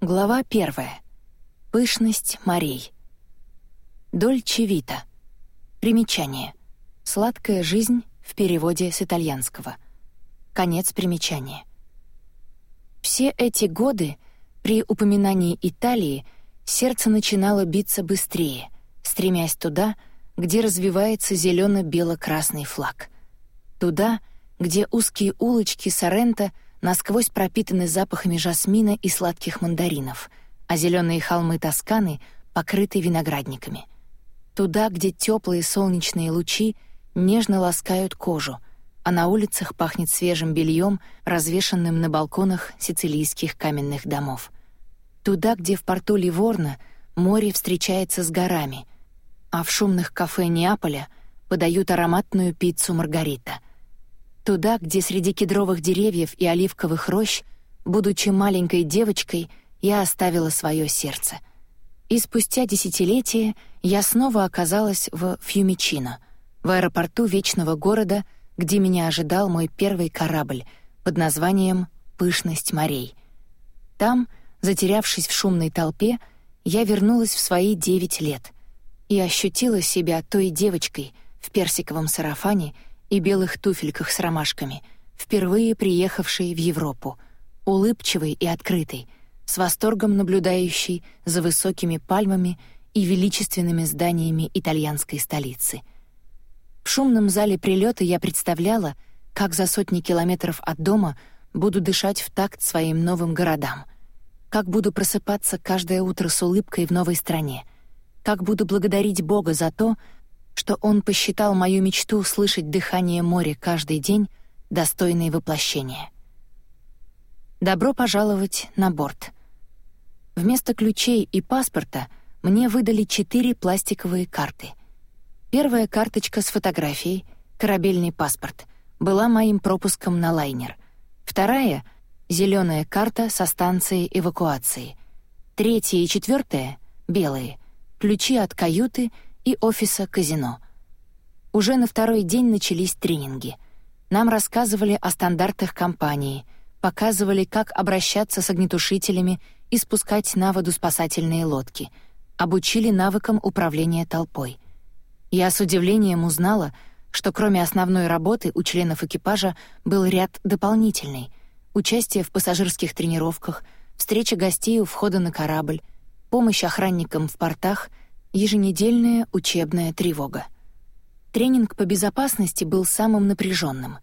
Глава первая. Пышность морей. Дольче вита. Примечание. Сладкая жизнь в переводе с итальянского. Конец примечания. Все эти годы при упоминании Италии сердце начинало биться быстрее, стремясь туда, где развивается зелено бело красный флаг. Туда, где узкие улочки Соренто насквозь пропитаны запахами жасмина и сладких мандаринов, а зеленые холмы Тосканы покрыты виноградниками. Туда, где теплые солнечные лучи нежно ласкают кожу, а на улицах пахнет свежим бельем, развешанным на балконах сицилийских каменных домов. Туда, где в порту Ливорно море встречается с горами, а в шумных кафе Неаполя подают ароматную пиццу «Маргарита», Туда, где среди кедровых деревьев и оливковых рощ, будучи маленькой девочкой, я оставила свое сердце. И спустя десятилетия я снова оказалась в Фьюмичино, в аэропорту вечного города, где меня ожидал мой первый корабль под названием «Пышность морей». Там, затерявшись в шумной толпе, я вернулась в свои девять лет и ощутила себя той девочкой в персиковом сарафане — и белых туфельках с ромашками, впервые приехавший в Европу, улыбчивый и открытый, с восторгом наблюдающий за высокими пальмами и величественными зданиями итальянской столицы. В шумном зале прилета я представляла, как за сотни километров от дома буду дышать в такт своим новым городам, как буду просыпаться каждое утро с улыбкой в новой стране, как буду благодарить Бога за то, что он посчитал мою мечту слышать дыхание моря каждый день достойной воплощения. Добро пожаловать на борт. Вместо ключей и паспорта мне выдали четыре пластиковые карты. Первая карточка с фотографией, корабельный паспорт, была моим пропуском на лайнер. Вторая — зеленая карта со станции эвакуации. Третья и четвертая — белые, ключи от каюты — и офиса казино. Уже на второй день начались тренинги. Нам рассказывали о стандартах компании, показывали, как обращаться с огнетушителями и спускать на воду спасательные лодки, обучили навыкам управления толпой. Я с удивлением узнала, что кроме основной работы у членов экипажа был ряд дополнительный — участие в пассажирских тренировках, встреча гостей у входа на корабль, помощь охранникам в портах — Еженедельная учебная тревога. Тренинг по безопасности был самым напряженным.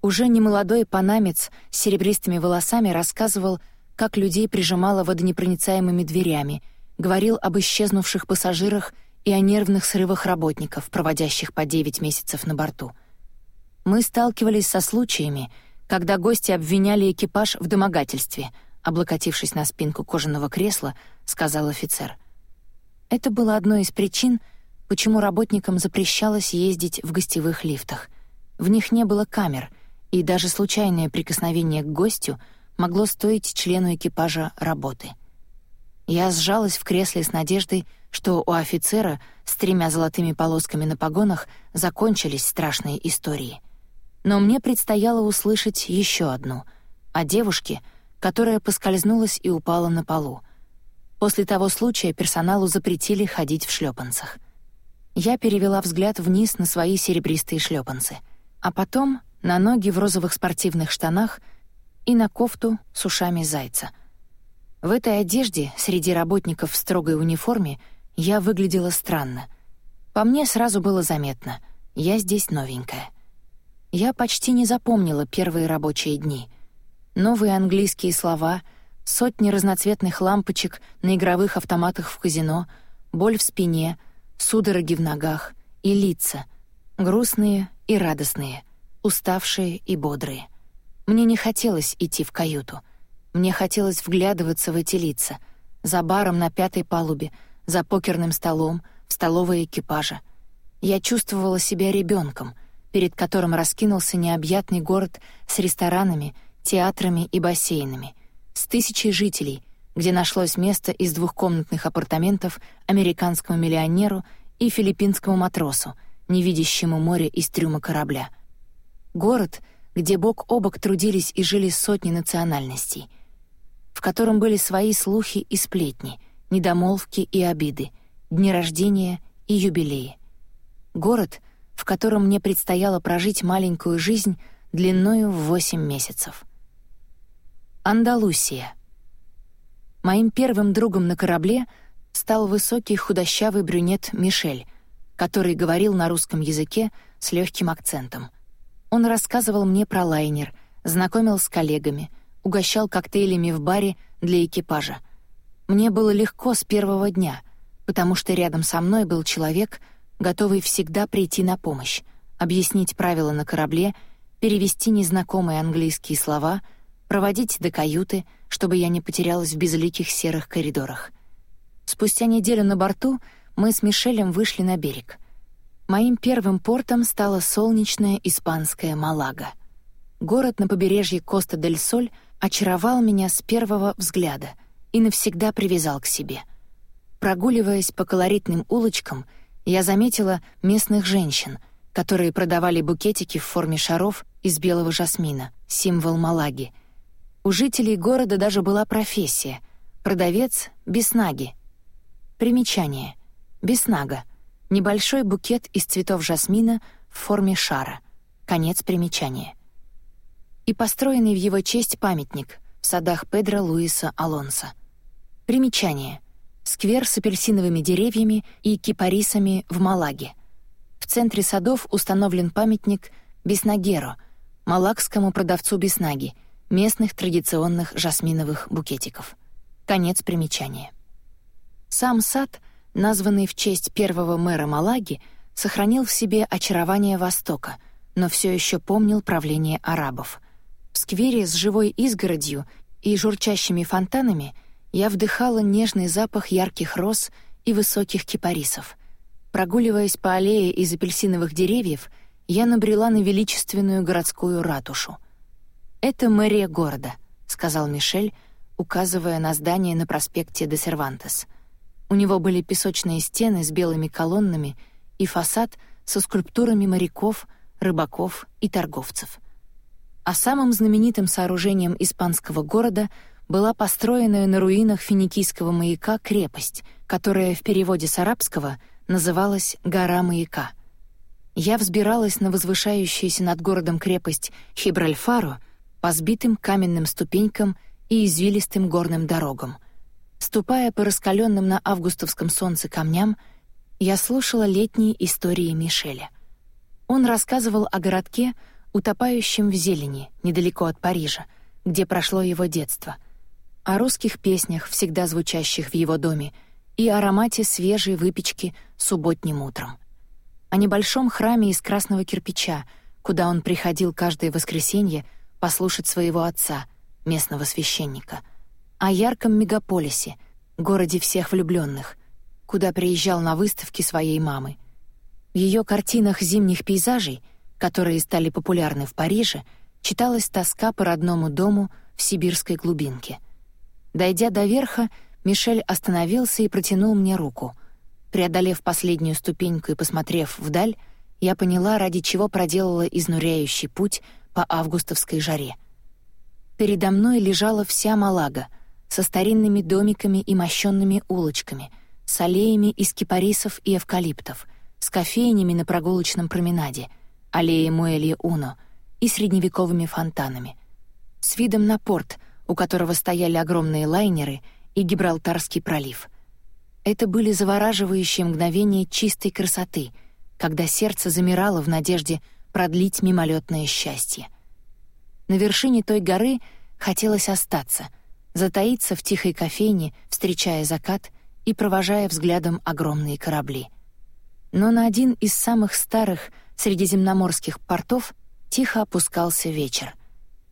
Уже немолодой панамец с серебристыми волосами рассказывал, как людей прижимало водонепроницаемыми дверями, говорил об исчезнувших пассажирах и о нервных срывах работников, проводящих по 9 месяцев на борту. Мы сталкивались со случаями, когда гости обвиняли экипаж в домогательстве, облокотившись на спинку кожаного кресла, сказал офицер — это было одной из причин, почему работникам запрещалось ездить в гостевых лифтах. В них не было камер, и даже случайное прикосновение к гостю могло стоить члену экипажа работы. Я сжалась в кресле с надеждой, что у офицера с тремя золотыми полосками на погонах закончились страшные истории. Но мне предстояло услышать еще одну — о девушке, которая поскользнулась и упала на полу — После того случая персоналу запретили ходить в шлепанцах. Я перевела взгляд вниз на свои серебристые шлепанцы, а потом на ноги в розовых спортивных штанах и на кофту с ушами зайца. В этой одежде среди работников в строгой униформе я выглядела странно. По мне сразу было заметно — я здесь новенькая. Я почти не запомнила первые рабочие дни. Новые английские слова — Сотни разноцветных лампочек на игровых автоматах в казино, боль в спине, судороги в ногах и лица, грустные и радостные, уставшие и бодрые. Мне не хотелось идти в каюту. Мне хотелось вглядываться в эти лица, за баром на пятой палубе, за покерным столом, в столовой экипажа. Я чувствовала себя ребенком, перед которым раскинулся необъятный город с ресторанами, театрами и бассейнами — с тысячей жителей, где нашлось место из двухкомнатных апартаментов американскому миллионеру и филиппинскому матросу, не видящему море из трюма корабля. Город, где бок о бок трудились и жили сотни национальностей. В котором были свои слухи и сплетни, недомолвки и обиды, дни рождения и юбилеи. Город, в котором мне предстояло прожить маленькую жизнь длиною в восемь месяцев. Андалусия. Моим первым другом на корабле стал высокий худощавый брюнет Мишель, который говорил на русском языке с легким акцентом. Он рассказывал мне про лайнер, знакомил с коллегами, угощал коктейлями в баре для экипажа. Мне было легко с первого дня, потому что рядом со мной был человек, готовый всегда прийти на помощь, объяснить правила на корабле, перевести незнакомые английские слова, проводить до каюты, чтобы я не потерялась в безликих серых коридорах. Спустя неделю на борту мы с Мишелем вышли на берег. Моим первым портом стала солнечная испанская Малага. Город на побережье Коста-дель-Соль очаровал меня с первого взгляда и навсегда привязал к себе. Прогуливаясь по колоритным улочкам, я заметила местных женщин, которые продавали букетики в форме шаров из белого жасмина, символ Малаги. У жителей города даже была профессия — продавец беснаги. Примечание — Беснага. Небольшой букет из цветов жасмина в форме шара. Конец примечания. И построенный в его честь памятник в садах Педро Луиса Алонса. Примечание. Сквер с апельсиновыми деревьями и кипарисами в Малаге. В центре садов установлен памятник Беснагеро, малагскому продавцу беснаги, местных традиционных жасминовых букетиков. Конец примечания. Сам сад — названный в честь первого мэра Малаги, сохранил в себе очарование Востока, но все еще помнил правление арабов. В сквере с живой изгородью и журчащими фонтанами я вдыхала нежный запах ярких роз и высоких кипарисов. Прогуливаясь по аллее из апельсиновых деревьев, я набрела на величественную городскую ратушу. «Это мэрия города», — сказал Мишель, указывая на здание на проспекте де Сервантес — у него были песочные стены с белыми колоннами и фасад со скульптурами моряков, рыбаков и торговцев. А самым знаменитым сооружением испанского города была построенная на руинах финикийского маяка крепость, которая в переводе с арабского называлась «Гора маяка». Я взбиралась на возвышающуюся над городом крепость Хибральфару по сбитым каменным ступенькам и извилистым горным дорогам, Ступая по раскаленным на августовском солнце камням, я слушала летние истории Мишеля. Он рассказывал о городке, утопающем в зелени, недалеко от Парижа, где прошло его детство, о русских песнях, всегда звучащих в его доме, и аромате свежей выпечки субботним утром. О небольшом храме из красного кирпича, куда он приходил каждое воскресенье послушать своего отца, местного священника — о ярком мегаполисе, городе всех влюбленных, куда приезжал на выставки своей мамы. В ее картинах зимних пейзажей, которые стали популярны в Париже, читалась тоска по родному дому в сибирской глубинке. Дойдя до верха, Мишель остановился и протянул мне руку. Преодолев последнюю ступеньку и посмотрев вдаль, я поняла, ради чего проделала изнуряющий путь по августовской жаре. Передо мной лежала вся Малага — со старинными домиками и мощенными улочками, с аллеями из кипарисов и эвкалиптов, с кофейнями на прогулочном променаде, аллеей Муэлье-Уно и средневековыми фонтанами, с видом на порт, у которого стояли огромные лайнеры и Гибралтарский пролив. Это были завораживающие мгновения чистой красоты, когда сердце замирало в надежде продлить мимолетное счастье. На вершине той горы хотелось остаться — затаиться в тихой кофейне, встречая закат и провожая взглядом огромные корабли. Но на один из самых старых средиземноморских портов тихо опускался вечер.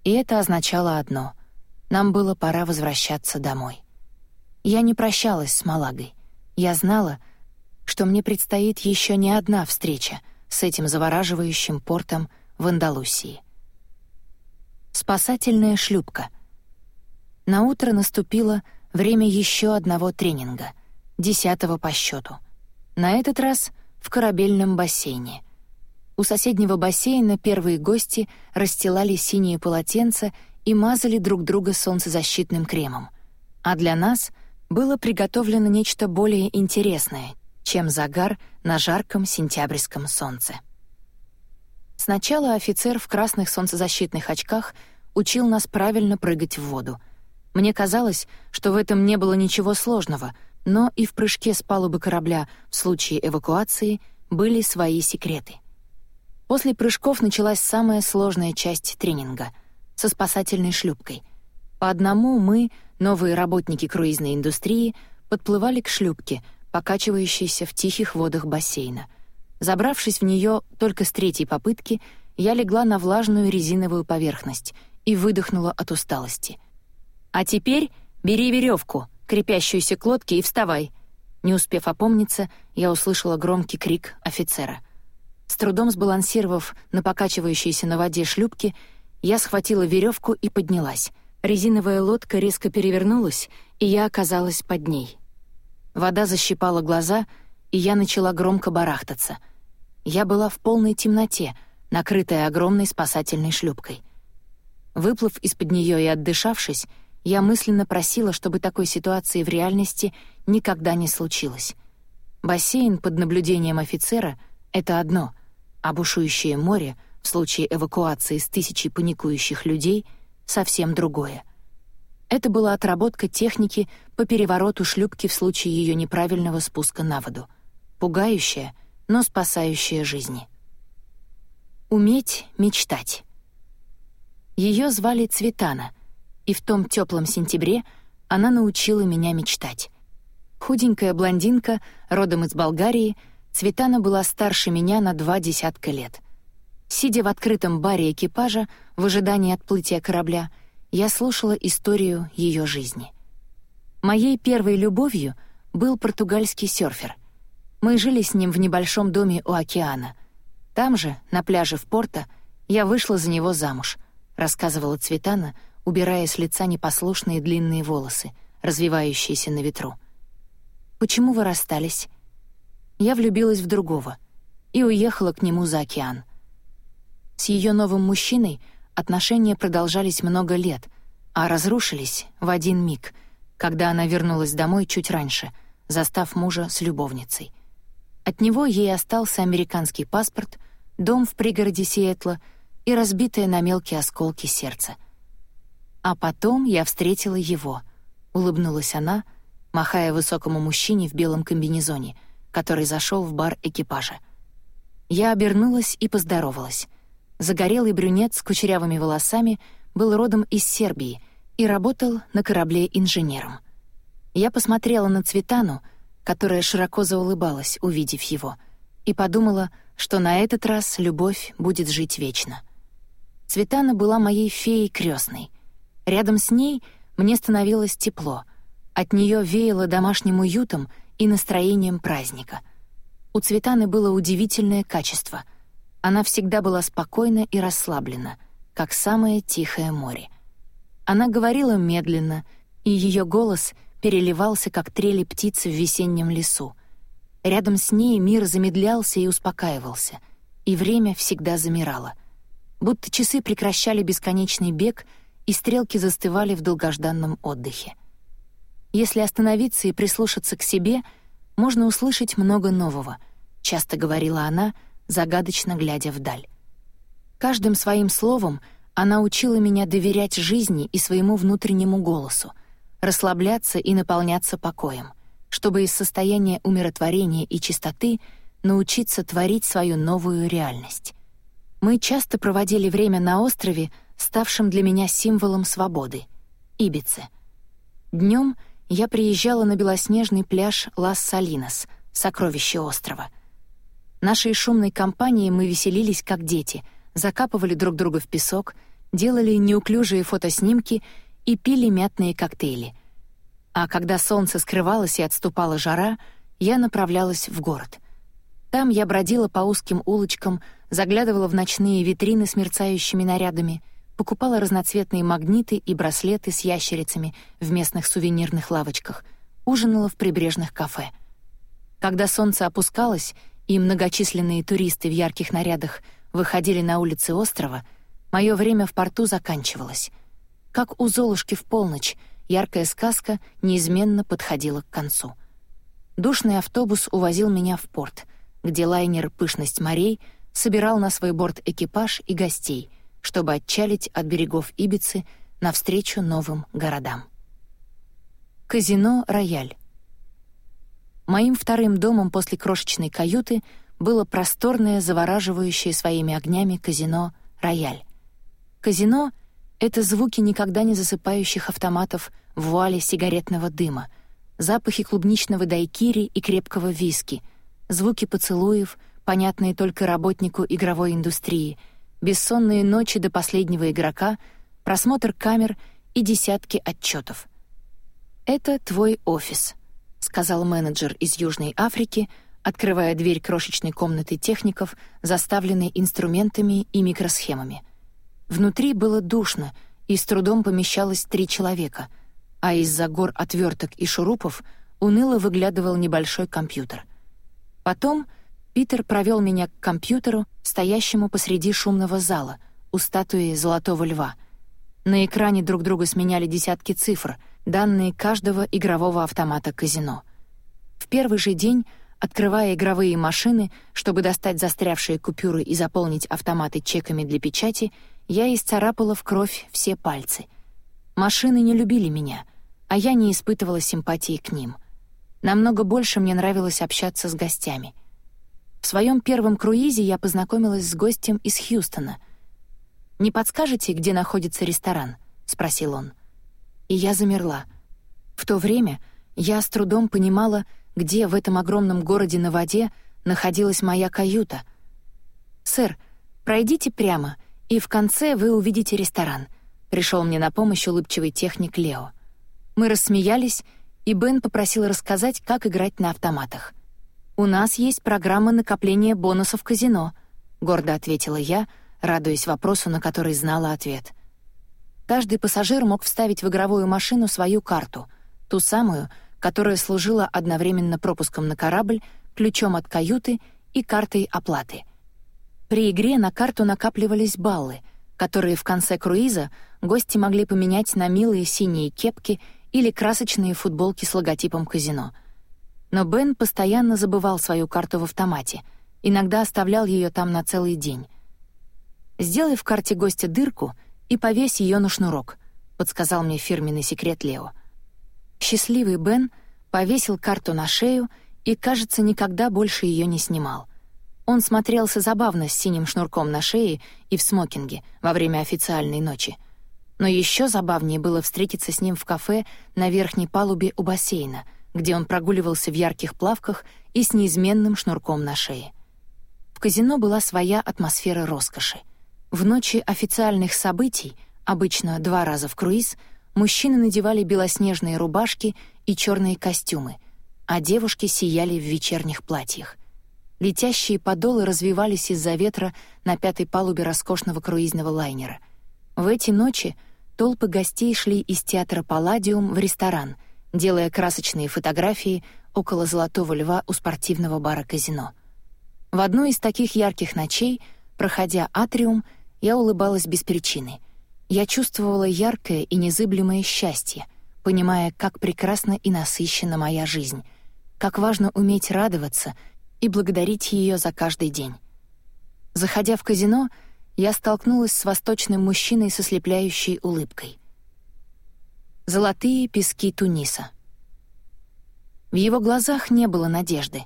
И это означало одно — нам было пора возвращаться домой. Я не прощалась с Малагой. Я знала, что мне предстоит еще не одна встреча с этим завораживающим портом в Андалусии. Спасательная шлюпка — на утро наступило время еще одного тренинга, десятого по счету. На этот раз в корабельном бассейне. У соседнего бассейна первые гости расстилали синие полотенца и мазали друг друга солнцезащитным кремом. А для нас было приготовлено нечто более интересное, чем загар на жарком сентябрьском солнце. Сначала офицер в красных солнцезащитных очках учил нас правильно прыгать в воду. Мне казалось, что в этом не было ничего сложного, но и в прыжке с палубы корабля в случае эвакуации были свои секреты. После прыжков началась самая сложная часть тренинга — со спасательной шлюпкой. По одному мы, новые работники круизной индустрии, подплывали к шлюпке, покачивающейся в тихих водах бассейна — Забравшись в нее только с третьей попытки, я легла на влажную резиновую поверхность и выдохнула от усталости. «А теперь бери веревку, крепящуюся к лодке, и вставай!» Не успев опомниться, я услышала громкий крик офицера. С трудом сбалансировав на покачивающейся на воде шлюпке, я схватила веревку и поднялась. Резиновая лодка резко перевернулась, и я оказалась под ней. Вода защипала глаза, и я начала громко барахтаться — я была в полной темноте, накрытая огромной спасательной шлюпкой. Выплыв из-под нее и отдышавшись, я мысленно просила, чтобы такой ситуации в реальности никогда не случилось. Бассейн под наблюдением офицера — это одно, а бушующее море в случае эвакуации с тысячей паникующих людей — совсем другое. Это была отработка техники по перевороту шлюпки в случае ее неправильного спуска на воду. Пугающая — но спасающая жизни. Уметь мечтать. Ее звали Цветана, и в том теплом сентябре она научила меня мечтать. Худенькая блондинка, родом из Болгарии, Цветана была старше меня на два десятка лет. Сидя в открытом баре экипажа в ожидании отплытия корабля, я слушала историю ее жизни. Моей первой любовью был португальский серфер. Мы жили с ним в небольшом доме у океана. Там же, на пляже в Порто, я вышла за него замуж, рассказывала Цветана, убирая с лица непослушные длинные волосы, развивающиеся на ветру. «Почему вы расстались?» Я влюбилась в другого и уехала к нему за океан. С ее новым мужчиной отношения продолжались много лет, а разрушились в один миг, когда она вернулась домой чуть раньше, застав мужа с любовницей — от него ей остался американский паспорт, дом в пригороде Сиэтла и разбитое на мелкие осколки сердце. А потом я встретила его, улыбнулась она, махая высокому мужчине в белом комбинезоне, который зашел в бар экипажа. Я обернулась и поздоровалась. Загорелый брюнет с кучерявыми волосами был родом из Сербии и работал на корабле инженером. Я посмотрела на Цветану, которая широко заулыбалась, увидев его, и подумала, что на этот раз любовь будет жить вечно. Цветана была моей феей крестной. Рядом с ней мне становилось тепло. От нее веяло домашним уютом и настроением праздника. У Цветаны было удивительное качество. Она всегда была спокойна и расслаблена, как самое тихое море. Она говорила медленно, и ее голос — переливался, как трели птицы в весеннем лесу. Рядом с ней мир замедлялся и успокаивался, и время всегда замирало. Будто часы прекращали бесконечный бег, и стрелки застывали в долгожданном отдыхе. Если остановиться и прислушаться к себе, можно услышать много нового, часто говорила она, загадочно глядя вдаль. Каждым своим словом она учила меня доверять жизни и своему внутреннему голосу — расслабляться и наполняться покоем, чтобы из состояния умиротворения и чистоты научиться творить свою новую реальность. Мы часто проводили время на острове, ставшем для меня символом свободы — Ибице. Днем я приезжала на белоснежный пляж Лас-Салинас, сокровище острова. Нашей шумной компанией мы веселились как дети, закапывали друг друга в песок, делали неуклюжие фотоснимки — и пили мятные коктейли. А когда солнце скрывалось и отступала жара, я направлялась в город. Там я бродила по узким улочкам, заглядывала в ночные витрины с мерцающими нарядами, покупала разноцветные магниты и браслеты с ящерицами в местных сувенирных лавочках, ужинала в прибрежных кафе. Когда солнце опускалось, и многочисленные туристы в ярких нарядах выходили на улицы острова, мое время в порту заканчивалось — как у Золушки в полночь, яркая сказка неизменно подходила к концу. Душный автобус увозил меня в порт, где лайнер «Пышность морей» собирал на свой борт экипаж и гостей, чтобы отчалить от берегов Ибицы навстречу новым городам. Казино «Рояль». Моим вторым домом после крошечной каюты было просторное, завораживающее своими огнями казино «Рояль». Казино — это звуки никогда не засыпающих автоматов в вуале сигаретного дыма, запахи клубничного дайкири и крепкого виски, звуки поцелуев, понятные только работнику игровой индустрии, бессонные ночи до последнего игрока, просмотр камер и десятки отчетов. «Это твой офис», — сказал менеджер из Южной Африки, открывая дверь крошечной комнаты техников, заставленной инструментами и микросхемами — Внутри было душно, и с трудом помещалось три человека, а из-за гор отверток и шурупов уныло выглядывал небольшой компьютер. Потом Питер провел меня к компьютеру, стоящему посреди шумного зала, у статуи Золотого Льва. На экране друг друга сменяли десятки цифр, данные каждого игрового автомата казино. В первый же день Открывая игровые машины, чтобы достать застрявшие купюры и заполнить автоматы чеками для печати, я исцарапала в кровь все пальцы. Машины не любили меня, а я не испытывала симпатии к ним. Намного больше мне нравилось общаться с гостями. В своем первом круизе я познакомилась с гостем из Хьюстона. «Не подскажете, где находится ресторан?» — спросил он. И я замерла. В то время я с трудом понимала, где в этом огромном городе на воде находилась моя каюта. «Сэр, пройдите прямо и в конце вы увидите ресторан», — пришел мне на помощь улыбчивый техник Лео. Мы рассмеялись, и Бен попросил рассказать, как играть на автоматах. «У нас есть программа накопления бонусов казино», — гордо ответила я, радуясь вопросу, на который знала ответ. Каждый пассажир мог вставить в игровую машину свою карту, ту самую, которая служила одновременно пропуском на корабль, ключом от каюты и картой оплаты — при игре на карту накапливались баллы, которые в конце круиза гости могли поменять на милые синие кепки или красочные футболки с логотипом казино. Но Бен постоянно забывал свою карту в автомате, иногда оставлял ее там на целый день. «Сделай в карте гостя дырку и повесь ее на шнурок», — подсказал мне фирменный секрет Лео. Счастливый Бен повесил карту на шею и, кажется, никогда больше ее не снимал. Он смотрелся забавно с синим шнурком на шее и в смокинге во время официальной ночи. Но еще забавнее было встретиться с ним в кафе на верхней палубе у бассейна, где он прогуливался в ярких плавках и с неизменным шнурком на шее. В казино была своя атмосфера роскоши. В ночи официальных событий, обычно два раза в круиз, мужчины надевали белоснежные рубашки и черные костюмы, а девушки сияли в вечерних платьях. Летящие подолы развивались из-за ветра на пятой палубе роскошного круизного лайнера. В эти ночи толпы гостей шли из театра «Палладиум» в ресторан, делая красочные фотографии около «Золотого льва» у спортивного бара «Казино». В одну из таких ярких ночей, проходя атриум, я улыбалась без причины. Я чувствовала яркое и незыблемое счастье, понимая, как прекрасна и насыщена моя жизнь, как важно уметь радоваться — и благодарить ее за каждый день. Заходя в казино, я столкнулась с восточным мужчиной со слепляющей улыбкой. Золотые пески Туниса. В его глазах не было надежды.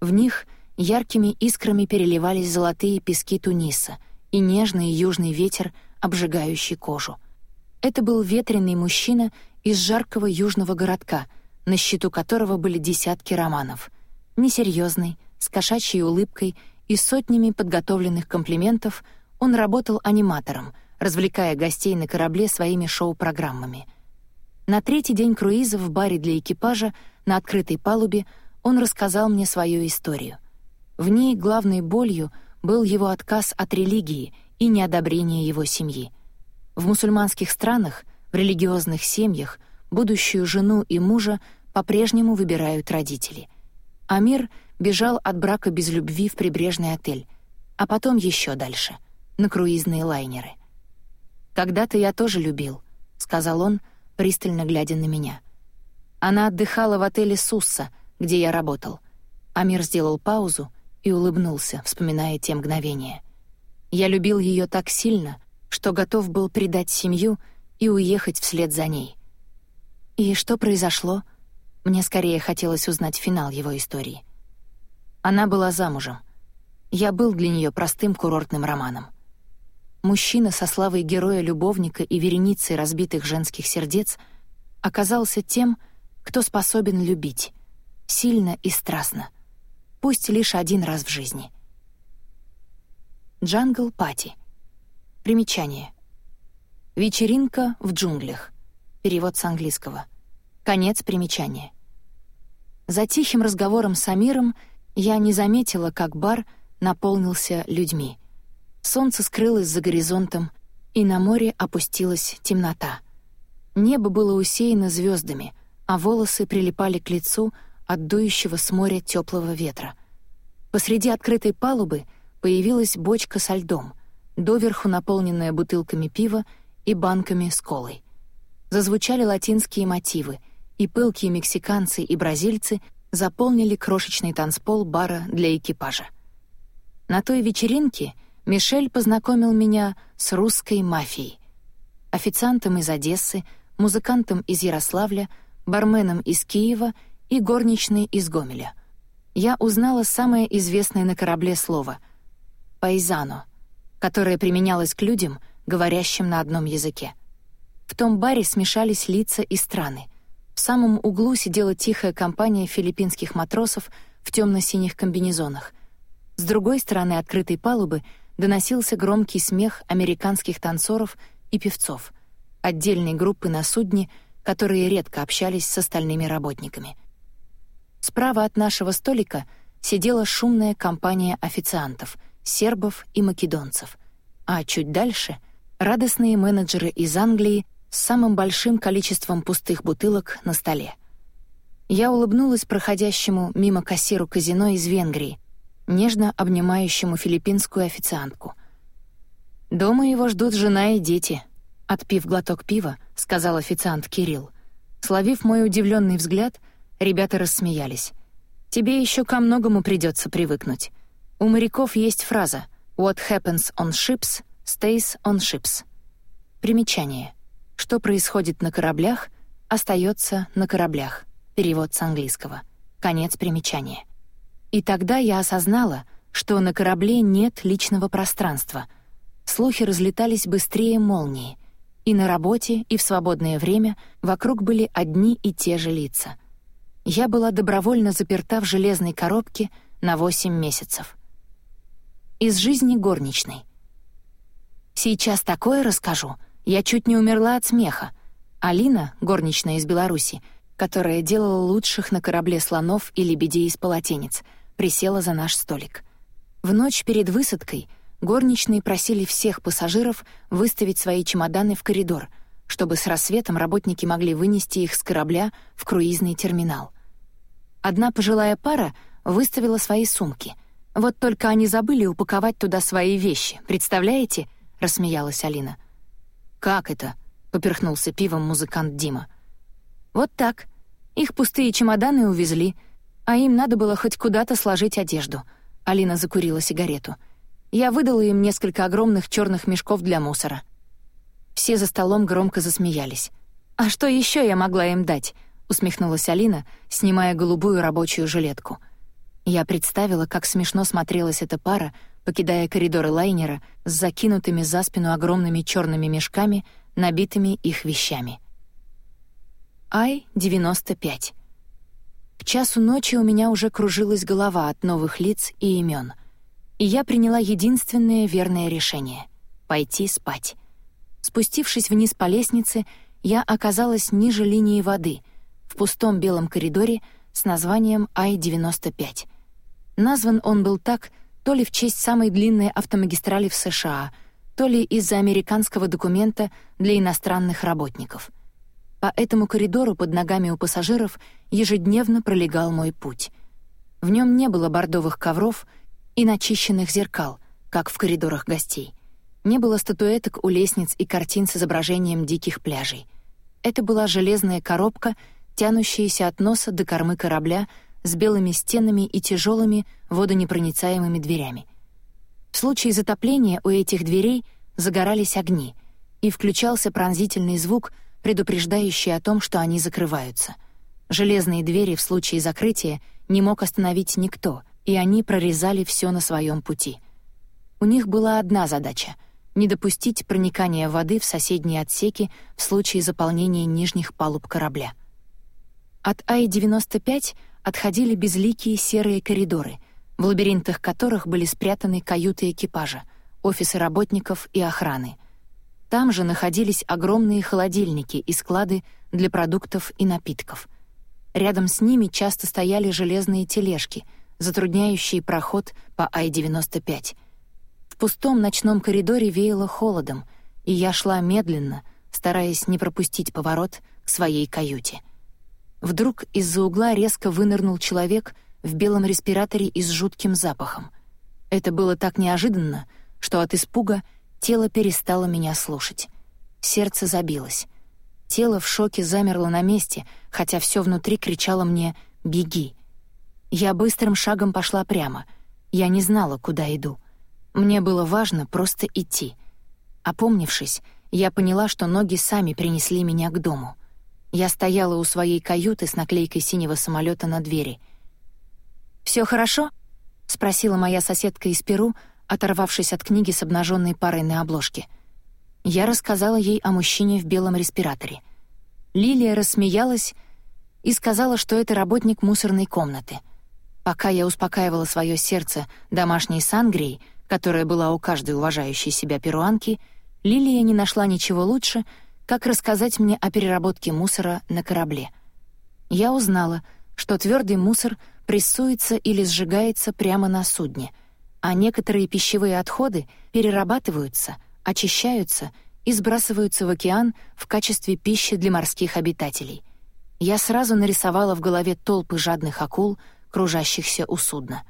В них яркими искрами переливались золотые пески Туниса и нежный южный ветер, обжигающий кожу. Это был ветреный мужчина из жаркого южного городка, на счету которого были десятки романов — Несерьезный, с кошачьей улыбкой и сотнями подготовленных комплиментов, он работал аниматором, развлекая гостей на корабле своими шоу-программами. На третий день круиза в баре для экипажа на открытой палубе он рассказал мне свою историю. В ней главной болью был его отказ от религии и неодобрение его семьи. В мусульманских странах, в религиозных семьях, будущую жену и мужа по-прежнему выбирают родители — Амир бежал от брака без любви в прибрежный отель, а потом еще дальше, на круизные лайнеры. «Когда-то я тоже любил», — сказал он, пристально глядя на меня. Она отдыхала в отеле «Сусса», где я работал. Амир сделал паузу и улыбнулся, вспоминая те мгновения. Я любил ее так сильно, что готов был предать семью и уехать вслед за ней. И что произошло? Мне скорее хотелось узнать финал его истории. Она была замужем. Я был для нее простым курортным романом. Мужчина со славой героя-любовника и вереницей разбитых женских сердец оказался тем, кто способен любить, сильно и страстно, пусть лишь один раз в жизни. Jungle Party. Примечание. Вечеринка в джунглях. Перевод с английского. Конец примечания. За тихим разговором с Амиром я не заметила, как бар наполнился людьми. Солнце скрылось за горизонтом, и на море опустилась темнота. Небо было усеяно звездами, а волосы прилипали к лицу от дующего с моря теплого ветра. Посреди открытой палубы появилась бочка со льдом, доверху наполненная бутылками пива и банками с колой. Зазвучали латинские мотивы, и пылкие мексиканцы и бразильцы заполнили крошечный танцпол бара для экипажа. На той вечеринке — Мишель познакомил меня с русской мафией. Официантом из Одессы, музыкантом из Ярославля, барменом из Киева и горничной из Гомеля. Я узнала самое известное на корабле слово — «пайзано», которое применялось к людям, говорящим на одном языке. В том баре смешались лица и страны. В самом углу сидела тихая компания филиппинских матросов в темно-синих комбинезонах. С другой стороны открытой палубы — доносился громкий смех американских танцоров и певцов, отдельной группы на судне, которые редко общались с остальными работниками. Справа от нашего столика сидела шумная компания официантов, сербов и македонцев, а чуть дальше — радостные менеджеры из Англии с самым большим количеством пустых бутылок на столе. Я улыбнулась проходящему мимо кассиру казино из Венгрии, нежно обнимающему филиппинскую официантку. «Дома его ждут жена и дети», — отпив глоток пива, сказал официант Кирилл. Словив мой удивленный взгляд, ребята рассмеялись. «Тебе еще ко многому придется привыкнуть. У моряков есть фраза «What happens on ships stays on ships». Примечание. Что происходит на кораблях, остается на кораблях. Перевод с английского. Конец примечания. И тогда я осознала, что на корабле нет личного пространства. Слухи разлетались быстрее молнии. И на работе, и в свободное время вокруг были одни и те же лица. Я была добровольно заперта в железной коробке на 8 месяцев. Из жизни горничной. Сейчас такое расскажу. Я чуть не умерла от смеха. Алина, горничная из Беларуси, которая делала лучших на корабле слонов и лебедей из полотенец — присела за наш столик. В ночь перед высадкой горничные просили всех пассажиров выставить свои чемоданы в коридор, чтобы с рассветом работники могли вынести их с корабля в круизный терминал. Одна пожилая пара выставила свои сумки. Вот только они забыли упаковать туда свои вещи, представляете? рассмеялась Алина. Как это? поперхнулся пивом музыкант Дима. Вот так. Их пустые чемоданы увезли — а им надо было хоть куда-то сложить одежду. Алина закурила сигарету. Я выдала им несколько огромных черных мешков для мусора. Все за столом громко засмеялись. «А что еще я могла им дать?» — усмехнулась Алина, снимая голубую рабочую жилетку. Я представила, как смешно смотрелась эта пара, покидая коридоры лайнера с закинутыми за спину огромными черными мешками, набитыми их вещами. Ай-95. К часу ночи у меня уже кружилась голова от новых лиц и имен, и я приняла единственное верное решение — пойти спать. Спустившись вниз по лестнице, я оказалась ниже линии воды, в пустом белом коридоре с названием Ай-95. Назван он был так то ли в честь самой длинной автомагистрали в США, то ли из-за американского документа для иностранных работников — по этому коридору под ногами у пассажиров ежедневно пролегал мой путь. В нем не было бордовых ковров и начищенных зеркал, как в коридорах гостей. Не было статуэток у лестниц и картин с изображением диких пляжей. Это была железная коробка, тянущаяся от носа до кормы корабля с белыми стенами и тяжелыми водонепроницаемыми дверями. В случае затопления у этих дверей загорались огни, и включался пронзительный звук, предупреждающий о том, что они закрываются. Железные двери в случае закрытия не мог остановить никто, и они прорезали все на своем пути. У них была одна задача — не допустить проникания воды в соседние отсеки в случае заполнения нижних палуб корабля. От Ай-95 отходили безликие серые коридоры, в лабиринтах которых были спрятаны каюты экипажа, офисы работников и охраны. Там же находились огромные холодильники и склады для продуктов и напитков. Рядом с ними часто стояли железные тележки, затрудняющие проход по Ай-95. Пустом ночном коридоре веяло холодом, и я шла медленно, стараясь не пропустить поворот к своей каюте — Вдруг из-за угла резко вынырнул человек в белом респираторе и с жутким запахом. Это было так неожиданно, что от испуга тело перестало меня слушать. Сердце забилось. Тело в шоке замерло на месте, хотя все внутри кричало мне «беги». Я быстрым шагом пошла прямо. Я не знала, куда иду. Мне было важно просто идти. Опомнившись, я поняла, что ноги сами принесли меня к дому. Я стояла у своей каюты с наклейкой синего самолета на двери. Все хорошо?» — спросила моя соседка из Перу, оторвавшись от книги с обнаженной парой на обложке. Я рассказала ей о мужчине в белом респираторе. Лилия рассмеялась и сказала, что это работник мусорной комнаты. Пока я успокаивала свое сердце домашней сангрией, которая была у каждой уважающей себя перуанки, Лилия не нашла ничего лучше — как рассказать мне о переработке мусора на корабле. Я узнала, что твердый мусор прессуется или сжигается прямо на судне, а некоторые пищевые отходы перерабатываются, очищаются и сбрасываются в океан в качестве пищи для морских обитателей. Я сразу нарисовала в голове толпы жадных акул, кружащихся у судна.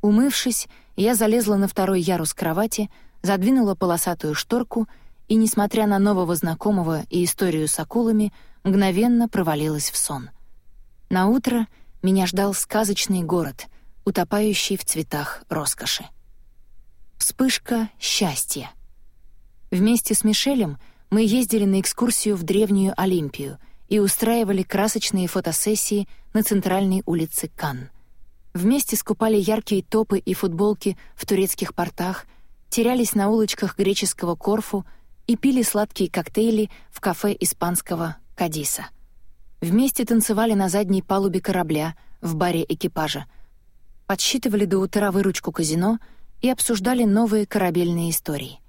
Умывшись, я залезла на второй ярус кровати, задвинула полосатую шторку — и, несмотря на нового знакомого и историю с акулами, мгновенно провалилась в сон. На утро меня ждал сказочный город, утопающий в цветах роскоши. Вспышка счастья. Вместе с Мишелем мы ездили на экскурсию в древнюю Олимпию и устраивали красочные фотосессии на центральной улице Кан. Вместе скупали яркие топы и футболки в турецких портах, терялись на улочках греческого Корфу — и пили сладкие коктейли в кафе испанского «Кадиса». Вместе танцевали на задней палубе корабля в баре экипажа, подсчитывали до утра выручку казино и обсуждали новые корабельные истории.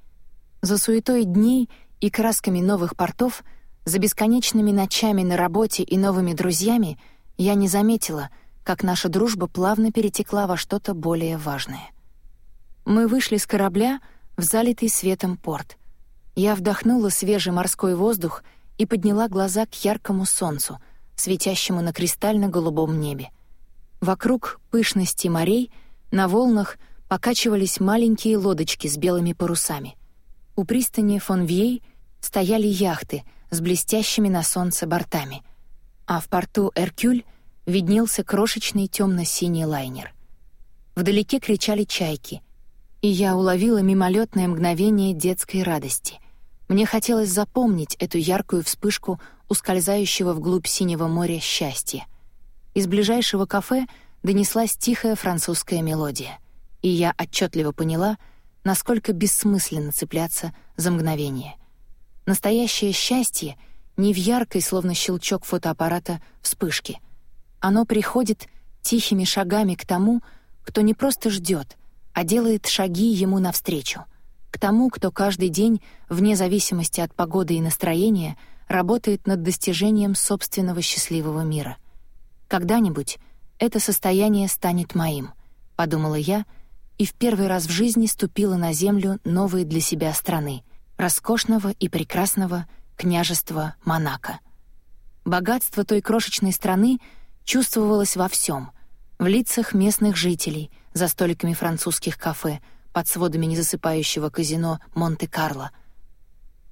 За суетой дней и красками новых портов, за бесконечными ночами на работе и новыми друзьями я не заметила, как наша дружба плавно перетекла во что-то более важное. Мы вышли с корабля в залитый светом порт, я вдохнула свежий морской воздух и подняла глаза к яркому солнцу, светящему на кристально-голубом небе. Вокруг пышности морей на волнах покачивались маленькие лодочки с белыми парусами. У пристани фон Вьей стояли яхты с блестящими на солнце бортами, а в порту Эркюль виднелся крошечный темно-синий лайнер. Вдалеке кричали чайки, и я уловила мимолетное мгновение детской радости — мне хотелось запомнить эту яркую вспышку ускользающего вглубь синего моря счастья. Из ближайшего кафе донеслась тихая французская мелодия, и я отчетливо поняла, насколько бессмысленно цепляться за мгновение. Настоящее счастье не в яркой, словно щелчок фотоаппарата, вспышке. Оно приходит тихими шагами к тому, кто не просто ждет, а делает шаги ему навстречу — к тому, кто каждый день, вне зависимости от погоды и настроения, работает над достижением собственного счастливого мира. Когда-нибудь это состояние станет моим, подумала я, и в первый раз в жизни ступила на землю новой для себя страны, роскошного и прекрасного княжества Монако. Богатство той крошечной страны чувствовалось во всем: в лицах местных жителей, за столиками французских кафе, под сводами незасыпающего казино Монте-Карло.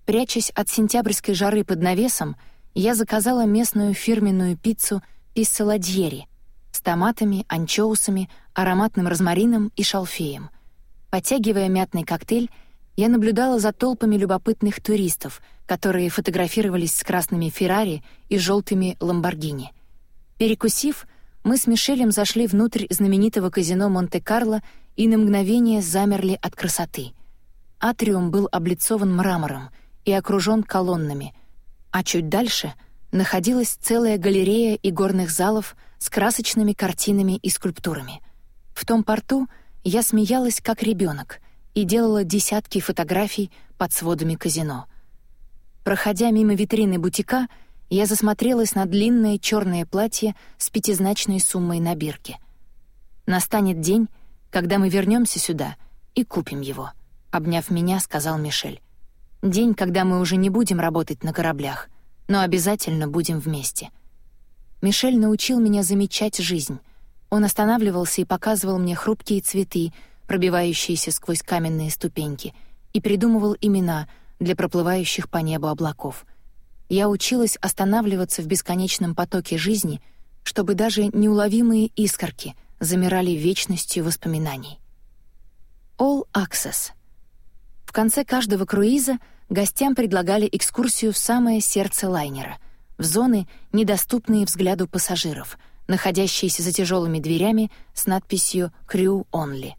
Прячась от сентябрьской жары под навесом, я заказала местную фирменную пиццу писсаладьери с томатами, анчоусами, ароматным розмарином и шалфеем. Подтягивая мятный коктейль, я наблюдала за толпами любопытных туристов, которые фотографировались с красными «Феррари» и желтыми «Ламборгини». Перекусив, мы с Мишелем зашли внутрь знаменитого казино Монте-Карло и на мгновение замерли от красоты. Атриум был облицован мрамором и окружен колоннами, а чуть дальше находилась целая галерея игорных залов с красочными картинами и скульптурами. В том порту я смеялась как ребенок и делала десятки фотографий под сводами казино. Проходя мимо витрины бутика, я засмотрелась на длинное черное платье с пятизначной суммой на бирке. Настанет день, когда мы вернемся сюда и купим его, обняв меня, сказал Мишель. День, когда мы уже не будем работать на кораблях, но обязательно будем вместе. Мишель научил меня замечать жизнь. Он останавливался и показывал мне хрупкие цветы, пробивающиеся сквозь каменные ступеньки, и придумывал имена для проплывающих по небу облаков. Я училась останавливаться в бесконечном потоке жизни, чтобы даже неуловимые искорки замирали вечностью воспоминаний. All Access. В конце каждого круиза гостям предлагали экскурсию в самое сердце лайнера, в зоны, недоступные взгляду пассажиров, находящиеся за тяжелыми дверями с надписью «Crew Only».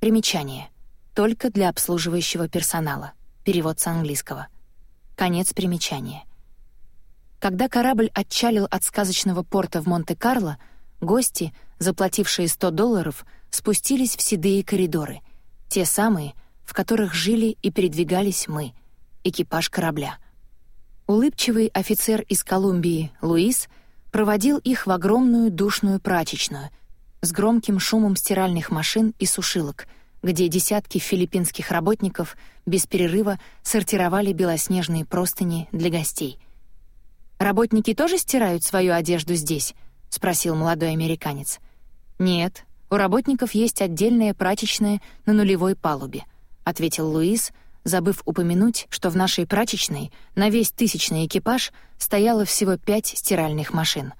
Примечание. Только для обслуживающего персонала. Перевод с английского. Конец примечания. Когда корабль отчалил от сказочного порта в Монте-Карло, гости, заплатившие 100 долларов, спустились в седые коридоры, те самые, в которых жили и передвигались мы, экипаж корабля. Улыбчивый офицер из Колумбии, Луис, проводил их в огромную душную прачечную — с громким шумом стиральных машин и сушилок, где десятки филиппинских работников без перерыва сортировали белоснежные простыни для гостей. «Работники тоже стирают свою одежду здесь?» — спросил молодой американец. «Нет, у работников есть отдельная прачечная на нулевой палубе», — ответил Луис, забыв упомянуть, что в нашей прачечной на весь тысячный экипаж стояло всего пять стиральных машин.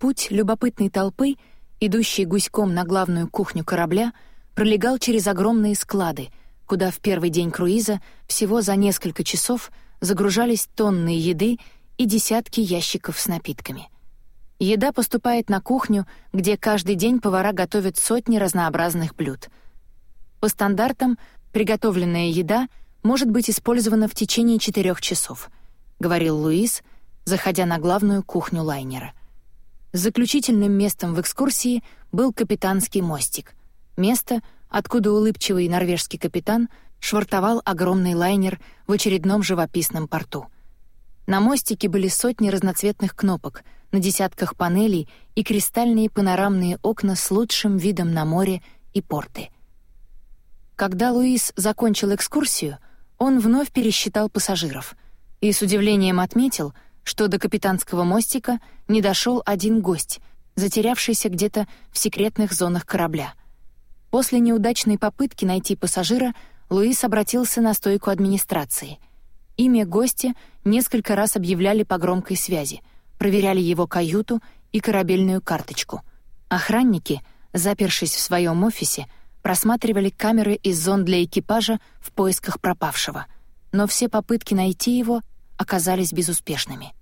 Путь любопытной толпы — идущий гуськом на главную кухню корабля, пролегал через огромные склады, куда в первый день круиза всего за несколько часов загружались тонны еды и десятки ящиков с напитками. Еда поступает на кухню, где каждый день повара готовят сотни разнообразных блюд. По стандартам, приготовленная еда может быть использована в течение четырех часов, говорил Луис, заходя на главную кухню лайнера. Заключительным местом в экскурсии был капитанский мостик. Место, откуда улыбчивый норвежский капитан швартовал огромный лайнер в очередном живописном порту. На мостике были сотни разноцветных кнопок, на десятках панелей и кристальные панорамные окна с лучшим видом на море и порты. Когда Луис закончил экскурсию, он вновь пересчитал пассажиров и с удивлением отметил — что до капитанского мостика не дошел один гость, затерявшийся где-то в секретных зонах корабля. После неудачной попытки найти пассажира Луис обратился на стойку администрации. Имя гостя несколько раз объявляли по громкой связи, проверяли его каюту и корабельную карточку. Охранники, запершись в своем офисе, просматривали камеры из зон для экипажа в поисках пропавшего, но все попытки найти его оказались безуспешными.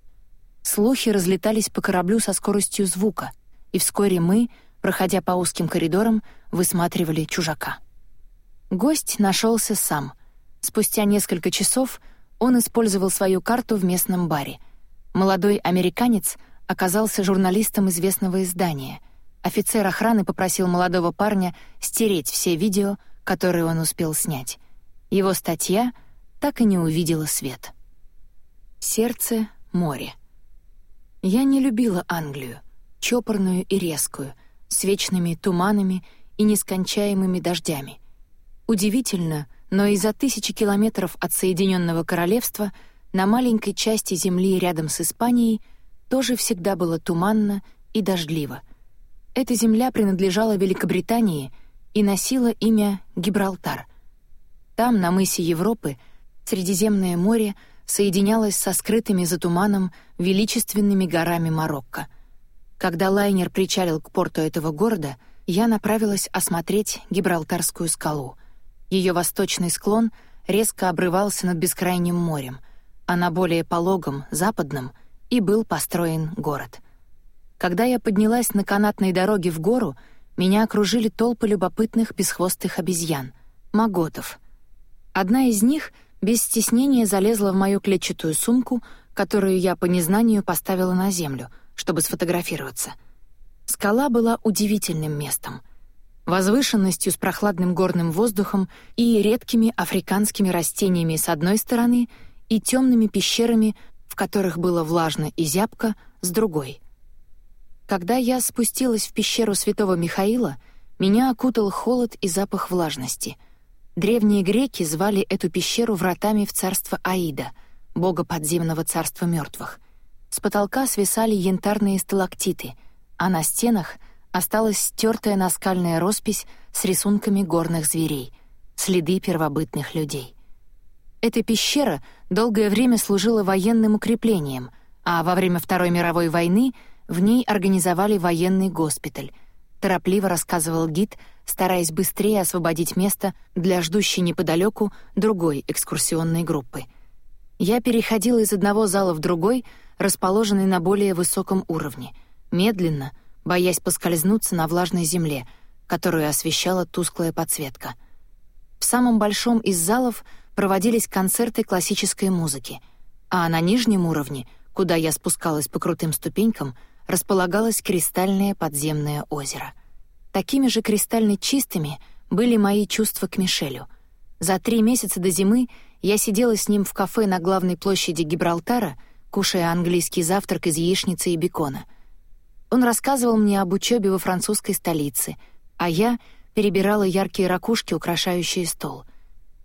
Слухи разлетались по кораблю со скоростью звука, и вскоре мы, проходя по узким коридорам, высматривали чужака. Гость нашелся сам. Спустя несколько часов он использовал свою карту в местном баре. Молодой американец оказался журналистом известного издания. Офицер охраны попросил молодого парня стереть все видео, которые он успел снять. Его статья так и не увидела свет. Сердце — море. Я не любила Англию, чопорную и резкую, с вечными туманами и нескончаемыми дождями. Удивительно, но и за тысячи километров от Соединенного Королевства на маленькой части земли рядом с Испанией тоже всегда было туманно и дождливо. Эта земля принадлежала Великобритании и носила имя Гибралтар. Там, на мысе Европы, Средиземное море соединялось со скрытыми за туманом величественными горами Марокко. Когда лайнер причалил к порту этого города, я направилась осмотреть Гибралтарскую скалу. Ее восточный склон резко обрывался над бескрайним морем, а на более пологом, западном, и был построен город. Когда я поднялась на канатной дороге в гору, меня окружили толпы любопытных бесхвостых обезьян — маготов. Одна из них без стеснения залезла в мою клетчатую сумку, которую я по незнанию поставила на землю, чтобы сфотографироваться. Скала была удивительным местом. Возвышенностью с прохладным горным воздухом и редкими африканскими растениями с одной стороны и темными пещерами, в которых было влажно и зябко, с другой. Когда я спустилась в пещеру святого Михаила, меня окутал холод и запах влажности. Древние греки звали эту пещеру вратами в царство Аида, бога подземного царства мертвых. С потолка свисали янтарные сталактиты, а на стенах осталась стертая наскальная роспись с рисунками горных зверей, следы первобытных людей. Эта пещера долгое время служила военным укреплением, а во время Второй мировой войны в ней организовали военный госпиталь — торопливо рассказывал гид, стараясь быстрее освободить место для ждущей неподалеку другой экскурсионной группы. Я переходила из одного зала в другой, расположенный на более высоком уровне, медленно, боясь поскользнуться на влажной земле, которую освещала тусклая подсветка. В самом большом из залов проводились концерты классической музыки, а на нижнем уровне, куда я спускалась по крутым ступенькам, располагалось кристальное подземное озеро. Такими же кристально чистыми были мои чувства к Мишелю. За три месяца до зимы я сидела с ним в кафе на главной площади Гибралтара, кушая английский завтрак из яичницы и бекона. Он рассказывал мне об учебе во французской столице, а я перебирала яркие ракушки, украшающие стол.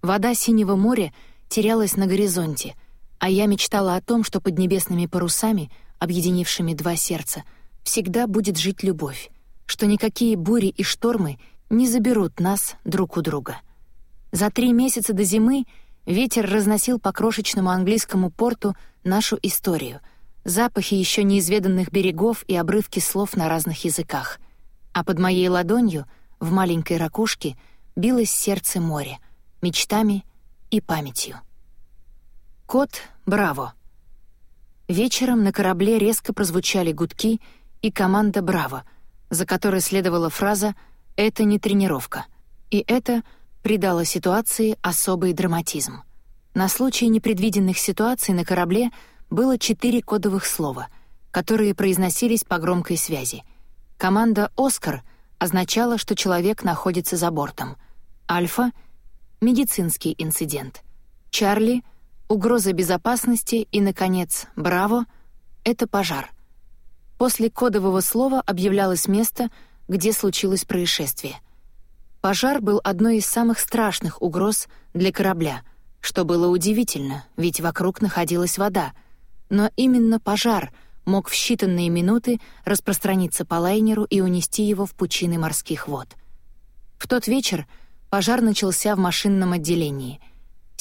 Вода синего моря терялась на горизонте, а я мечтала о том, что под небесными парусами объединившими два сердца, всегда будет жить любовь, что никакие бури и штормы не заберут нас друг у друга. За три месяца до зимы ветер разносил по крошечному английскому порту нашу историю, запахи еще неизведанных берегов и обрывки слов на разных языках. А под моей ладонью, в маленькой ракушке, билось сердце моря, мечтами и памятью. Кот Браво. Вечером на корабле резко прозвучали гудки и команда «Браво», за которой следовала фраза «Это не тренировка». И это придало ситуации особый драматизм. На случай непредвиденных ситуаций на корабле было четыре кодовых слова, которые произносились по громкой связи. Команда «Оскар» означала, что человек находится за бортом. «Альфа» — медицинский инцидент. «Чарли» — угроза безопасности и, наконец, «Браво» — это пожар. После кодового слова объявлялось место, где случилось происшествие. Пожар был одной из самых страшных угроз для корабля, что было удивительно, ведь вокруг находилась вода. Но именно пожар мог в считанные минуты распространиться по лайнеру и унести его в пучины морских вод. В тот вечер пожар начался в машинном отделении —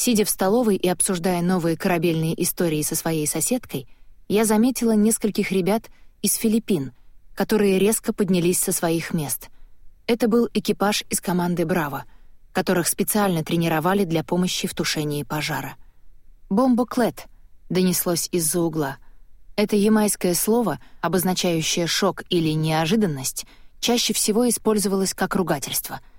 Сидя в столовой и обсуждая новые корабельные истории со своей соседкой, я заметила нескольких ребят из Филиппин, которые резко поднялись со своих мест. Это был экипаж из команды «Браво», которых специально тренировали для помощи в тушении пожара. «Бомбоклет» донеслось из-за угла. Это ямайское слово, обозначающее шок или неожиданность, чаще всего использовалось как ругательство —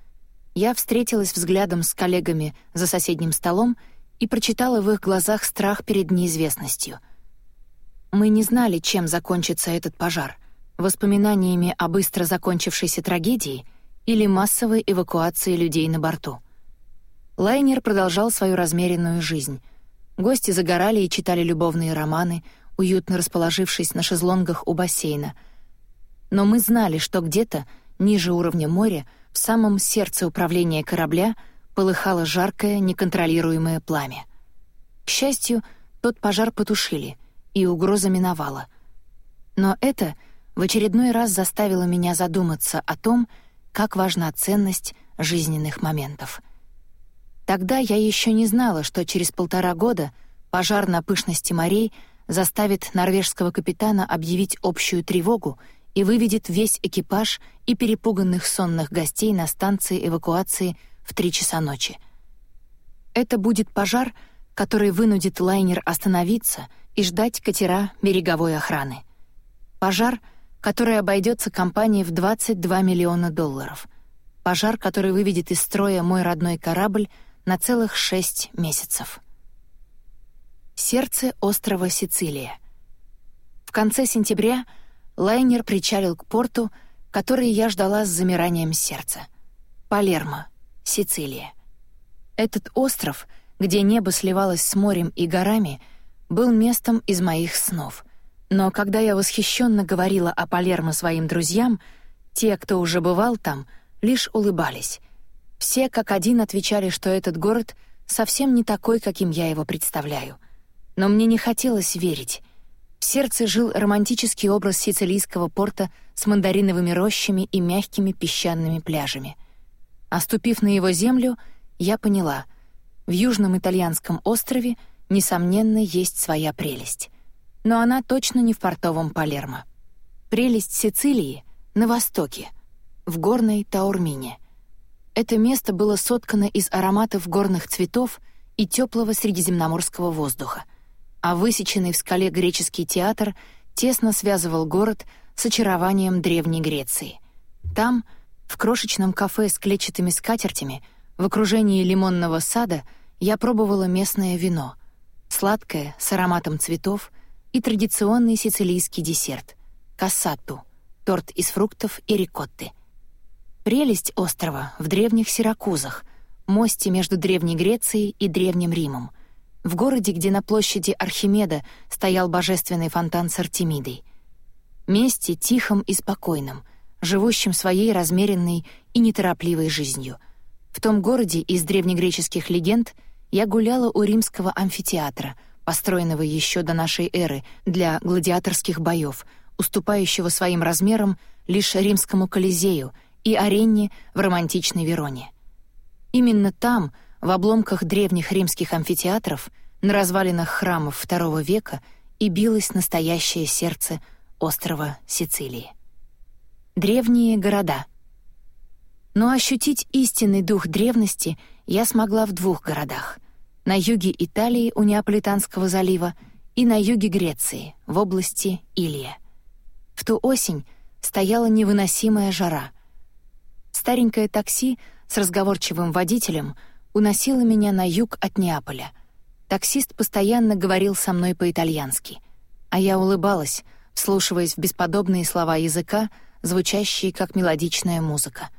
я встретилась взглядом с коллегами за соседним столом и прочитала в их глазах страх перед неизвестностью. Мы не знали, чем закончится этот пожар — воспоминаниями о быстро закончившейся трагедии или массовой эвакуации людей на борту. Лайнер продолжал свою размеренную жизнь. Гости загорали и читали любовные романы, уютно расположившись на шезлонгах у бассейна. Но мы знали, что где-то, ниже уровня моря, в самом сердце управления корабля полыхало жаркое, неконтролируемое пламя. К счастью, тот пожар потушили, и угроза миновала. Но это в очередной раз заставило меня задуматься о том, как важна ценность жизненных моментов. Тогда я еще не знала, что через полтора года пожар на пышности морей заставит норвежского капитана объявить общую тревогу и выведет весь экипаж и перепуганных сонных гостей на станции эвакуации в три часа ночи. Это будет пожар, который вынудит лайнер остановиться и ждать катера береговой охраны. Пожар, который обойдется компании в 22 миллиона долларов. Пожар, который выведет из строя мой родной корабль на целых шесть месяцев. Сердце острова Сицилия. В конце сентября лайнер причалил к порту, который я ждала с замиранием сердца. Палермо, Сицилия. Этот остров, где небо сливалось с морем и горами, был местом из моих снов. Но когда я восхищенно говорила о Палермо своим друзьям, те, кто уже бывал там, лишь улыбались. Все как один отвечали, что этот город совсем не такой, каким я его представляю. Но мне не хотелось верить. В сердце жил романтический образ сицилийского порта с мандариновыми рощами и мягкими песчаными пляжами. Оступив на его землю, я поняла — в южном итальянском острове, несомненно, есть своя прелесть. Но она точно не в портовом Палермо. Прелесть Сицилии — на востоке, в горной Таурмине. Это место было соткано из ароматов горных цветов и теплого средиземноморского воздуха, а высеченный в скале греческий театр тесно связывал город с очарованием Древней Греции. Там, в крошечном кафе с клетчатыми скатертями, в окружении лимонного сада, я пробовала местное вино, сладкое, с ароматом цветов и традиционный сицилийский десерт — кассатту, торт из фруктов и рикотты — Прелесть острова в древних Сиракузах, мосте между Древней Грецией и Древним Римом, в городе, где на площади Архимеда стоял божественный фонтан с Артемидой. Месте тихом и спокойном, живущим своей размеренной и неторопливой жизнью. В том городе из древнегреческих легенд я гуляла у римского амфитеатра, построенного еще до нашей эры для гладиаторских боев, уступающего своим размерам лишь римскому Колизею — и Аренне в романтичной Вероне. Именно там, в обломках древних римских амфитеатров, на развалинах храмов II века и билось настоящее сердце острова Сицилии. Древние города. Но ощутить истинный дух древности я смогла в двух городах — на юге Италии у Неаполитанского залива и на юге Греции, в области Илья. В ту осень стояла невыносимая жара — Старенькое такси с разговорчивым водителем уносило меня на юг от Неаполя. Таксист постоянно говорил со мной по-итальянски, а я улыбалась, вслушиваясь в бесподобные слова языка, звучащие как мелодичная музыка.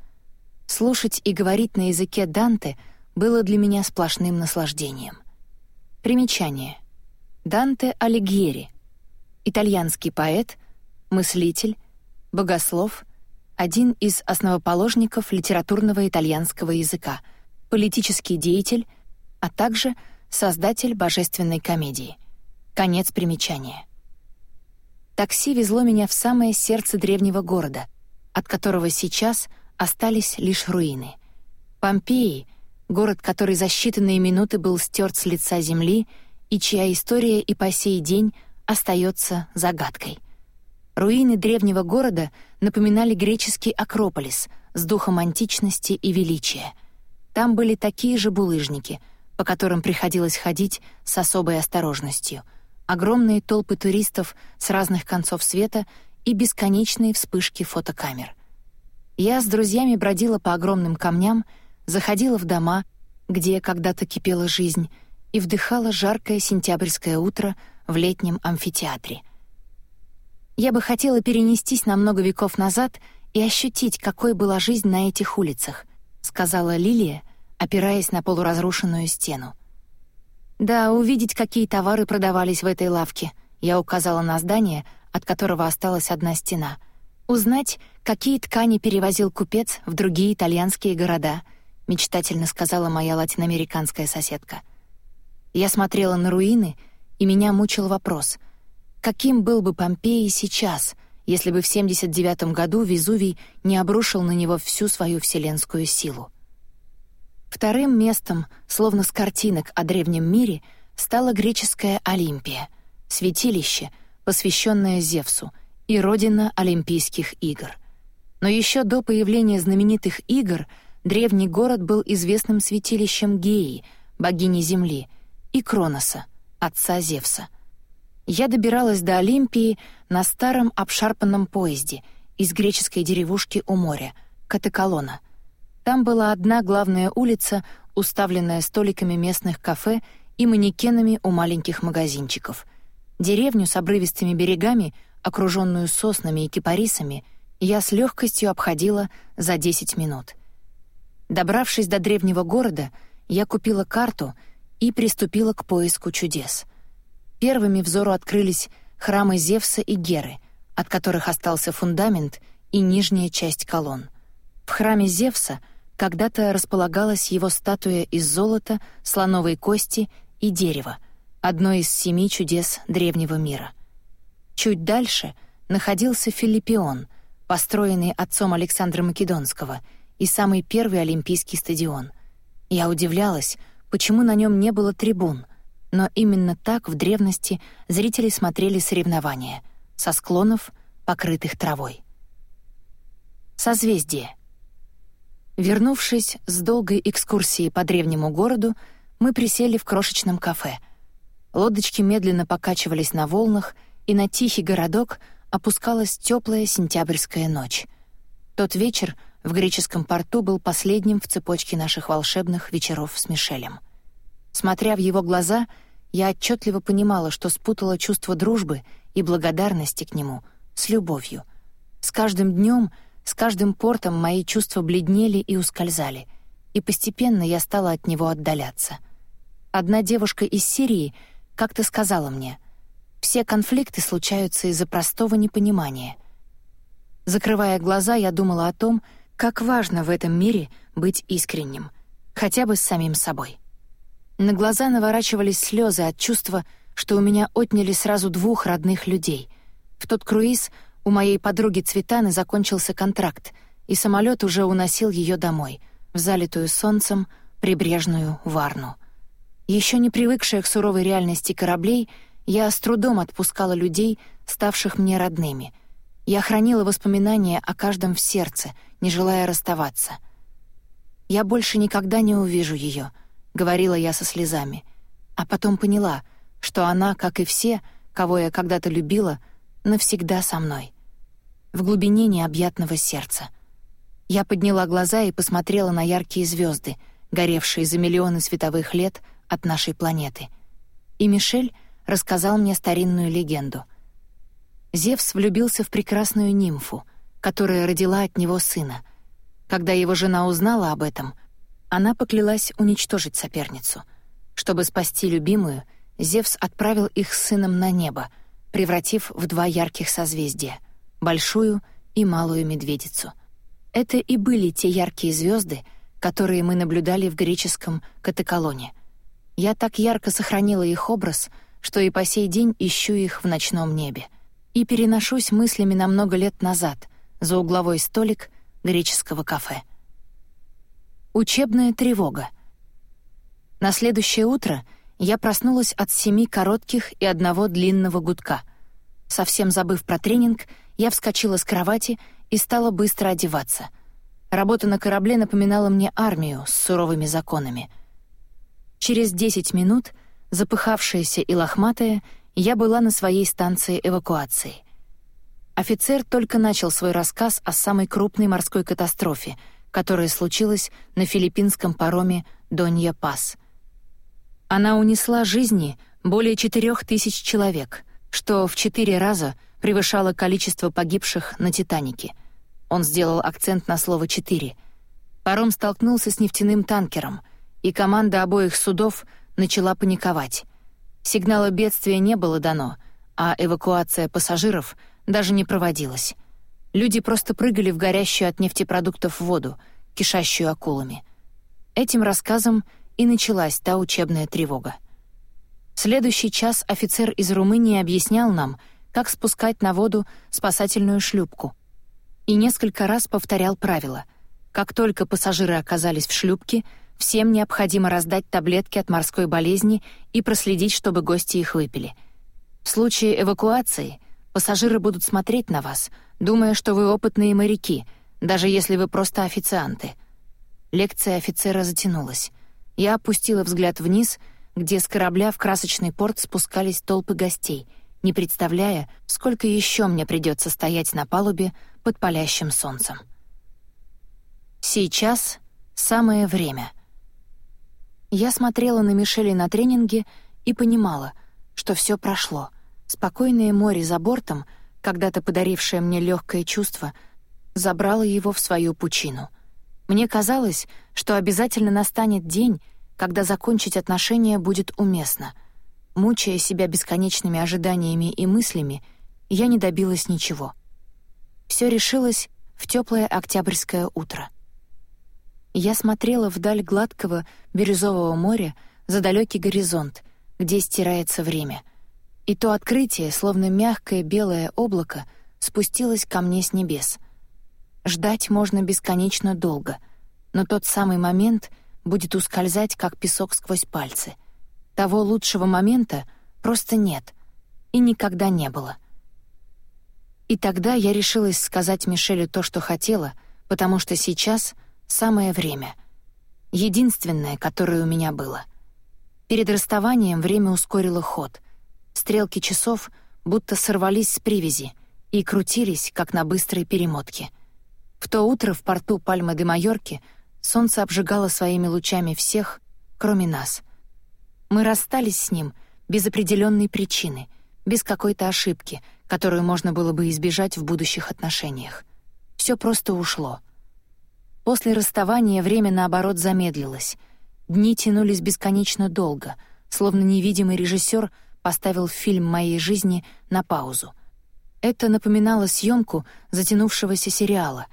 Слушать и говорить на языке Данте было для меня сплошным наслаждением. Примечание. Данте Алигьери. Итальянский поэт, мыслитель, богослов — один из основоположников литературного итальянского языка, политический деятель, а также создатель божественной комедии. Конец примечания. Такси везло меня в самое сердце древнего города, от которого сейчас остались лишь руины. Помпеи — город, который за считанные минуты был стерт с лица земли и чья история и по сей день остается загадкой. Руины древнего города напоминали греческий Акрополис с духом античности и величия. Там были такие же булыжники, по которым приходилось ходить с особой осторожностью, огромные толпы туристов с разных концов света и бесконечные вспышки фотокамер. Я с друзьями бродила по огромным камням, заходила в дома, где когда-то кипела жизнь, и вдыхала жаркое сентябрьское утро в летнем амфитеатре — я бы хотела перенестись на много веков назад и ощутить, какой была жизнь на этих улицах, сказала Лилия, опираясь на полуразрушенную стену. Да, увидеть, какие товары продавались в этой лавке. Я указала на здание, от которого осталась одна стена. Узнать, какие ткани перевозил купец в другие итальянские города, мечтательно сказала моя латиноамериканская соседка. Я смотрела на руины, и меня мучил вопрос — Каким был бы Помпеи сейчас, если бы в 79 году Везувий не обрушил на него всю свою вселенскую силу? Вторым местом, словно с картинок о древнем мире, стала греческая Олимпия, святилище, посвященное Зевсу, и родина Олимпийских игр. Но еще до появления знаменитых игр древний город был известным святилищем Геи, богини Земли, и Кроноса, отца Зевса. Я добиралась до Олимпии на старом обшарпанном поезде из греческой деревушки у моря, Катеколона. Там была одна главная улица, уставленная столиками местных кафе и манекенами у маленьких магазинчиков. Деревню с обрывистыми берегами, окруженную соснами и кипарисами, я с легкостью обходила за 10 минут. Добравшись до древнего города, я купила карту и приступила к поиску чудес. Первыми взору открылись храмы Зевса и Геры, от которых остался фундамент и нижняя часть колонн. В храме Зевса когда-то располагалась его статуя из золота, слоновой кости и дерева, одно из семи чудес древнего мира. Чуть дальше находился Филиппион, построенный отцом Александра Македонского, и самый первый Олимпийский стадион. Я удивлялась, почему на нем не было трибун, но именно так в древности зрители смотрели соревнования — со склонов, покрытых травой. Созвездие. Вернувшись с долгой экскурсией по древнему городу, мы присели в крошечном кафе. Лодочки медленно покачивались на волнах, и на тихий городок опускалась теплая сентябрьская ночь. Тот вечер в греческом порту был последним в цепочке наших волшебных вечеров с Мишелем. Смотря в его глаза, я отчетливо понимала, что спутала чувство дружбы и благодарности к нему с любовью. С каждым днем, с каждым портом мои чувства бледнели и ускользали, и постепенно я стала от него отдаляться — Одна девушка из Сирии как-то сказала мне, «Все конфликты случаются из-за простого непонимания». Закрывая глаза, я думала о том, как важно в этом мире быть искренним, хотя бы с самим собой. На глаза наворачивались слезы от чувства, что у меня отняли сразу двух родных людей. В тот круиз у моей подруги Цветаны закончился контракт, и самолет уже уносил ее домой, в залитую солнцем прибрежную Варну. Еще не привыкшая к суровой реальности кораблей, я с трудом отпускала людей, ставших мне родными. Я хранила воспоминания о каждом в сердце, не желая расставаться. «Я больше никогда не увижу ее», — говорила я со слезами. А потом поняла, что она, как и все, кого я когда-то любила, навсегда со мной. В глубине необъятного сердца. Я подняла глаза и посмотрела на яркие звезды, горевшие за миллионы световых лет — от нашей планеты. И Мишель рассказал мне старинную легенду. Зевс влюбился в прекрасную нимфу, которая родила от него сына. Когда его жена узнала об этом, она поклялась уничтожить соперницу. Чтобы спасти любимую, Зевс отправил их с сыном на небо, превратив в два ярких созвездия — большую и малую медведицу. Это и были те яркие звезды, которые мы наблюдали в греческом Катеколоне — я так ярко сохранила их образ, что и по сей день ищу их в ночном небе. И переношусь мыслями на много лет назад, за угловой столик греческого кафе. Учебная тревога. На следующее утро я проснулась от семи коротких и одного длинного гудка. Совсем забыв про тренинг, я вскочила с кровати и стала быстро одеваться. Работа на корабле напоминала мне армию с суровыми законами — Через 10 минут, запыхавшаяся и лохматая, я была на своей станции эвакуации. Офицер только начал свой рассказ о самой крупной морской катастрофе, которая случилась на филиппинском пароме «Донья Пас». Она унесла жизни более четырех тысяч человек, что в четыре раза превышало количество погибших на «Титанике». Он сделал акцент на слово «четыре». Паром столкнулся с нефтяным танкером — и команда обоих судов начала паниковать. Сигнала бедствия не было дано, а эвакуация пассажиров даже не проводилась. Люди просто прыгали в горящую от нефтепродуктов воду, кишащую акулами. Этим рассказом и началась та учебная тревога. Следующий час офицер из Румынии объяснял нам, как спускать на воду спасательную шлюпку. И несколько раз повторял правила. Как только пассажиры оказались в шлюпке — Всем необходимо раздать таблетки от морской болезни и проследить, чтобы гости их выпили. В случае эвакуации пассажиры будут смотреть на вас, думая, что вы опытные моряки, даже если вы просто официанты. Лекция офицера затянулась. Я опустила взгляд вниз, где с корабля в красочный порт спускались толпы гостей, не представляя, сколько еще мне придется стоять на палубе под палящим солнцем. Сейчас самое время. Я смотрела на Мишели на тренинге и понимала, что все прошло. Спокойное море за бортом, когда-то подарившее мне легкое чувство, забрало его в свою пучину. Мне казалось, что обязательно настанет день, когда закончить отношения будет уместно. Мучая себя бесконечными ожиданиями и мыслями, я не добилась ничего. Все решилось в теплое октябрьское утро. Я смотрела вдаль гладкого бирюзового моря за далекий горизонт, где стирается время. И то открытие, словно мягкое белое облако, спустилось ко мне с небес. Ждать можно бесконечно долго, но тот самый момент — будет ускользать, как песок сквозь пальцы. Того лучшего момента просто нет и никогда не было. И тогда я решилась сказать Мишелю то, что хотела, потому что сейчас самое время. Единственное, которое у меня было. Перед расставанием время ускорило ход. Стрелки часов будто сорвались с привязи и крутились, как на быстрой перемотке. В то утро в порту Пальмы де Майорки Солнце обжигало своими лучами всех, кроме нас. Мы расстались с ним без определенной причины, без какой-то ошибки, которую можно было бы избежать в будущих отношениях. Все просто ушло. После расставания время, наоборот, замедлилось. Дни тянулись бесконечно долго, словно невидимый режиссер поставил фильм моей жизни на паузу. Это напоминало съемку затянувшегося сериала.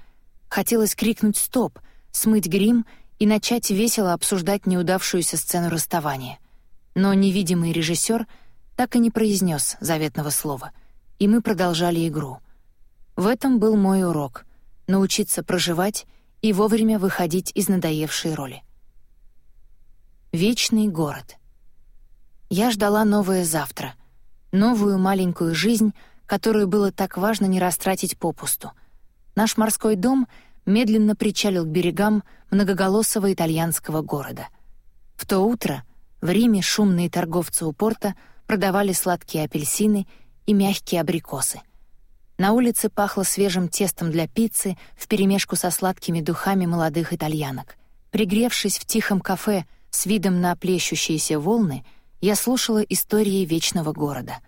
Хотелось крикнуть «стоп», смыть грим и начать весело обсуждать неудавшуюся сцену расставания. Но невидимый режиссер так и не произнес заветного слова, и мы продолжали игру. В этом был мой урок — научиться проживать и вовремя выходить из надоевшей роли. Вечный город. Я ждала новое завтра, новую маленькую жизнь, которую было так важно не растратить попусту. Наш морской дом — медленно причалил к берегам многоголосого итальянского города. В то утро в Риме шумные торговцы у порта продавали сладкие апельсины и мягкие абрикосы. На улице пахло свежим тестом для пиццы вперемешку со сладкими духами молодых итальянок. Пригревшись в тихом кафе с видом на плещущиеся волны, я слушала истории вечного города.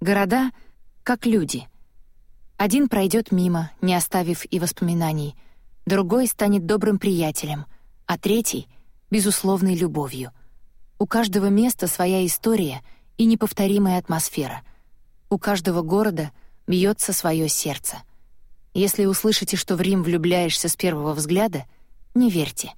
Города — как люди. Один пройдет мимо, не оставив и воспоминаний, другой станет добрым приятелем, а третий — безусловной любовью. У каждого места своя история и неповторимая атмосфера. У каждого города бьется свое сердце. Если услышите, что в Рим влюбляешься с первого взгляда, не верьте.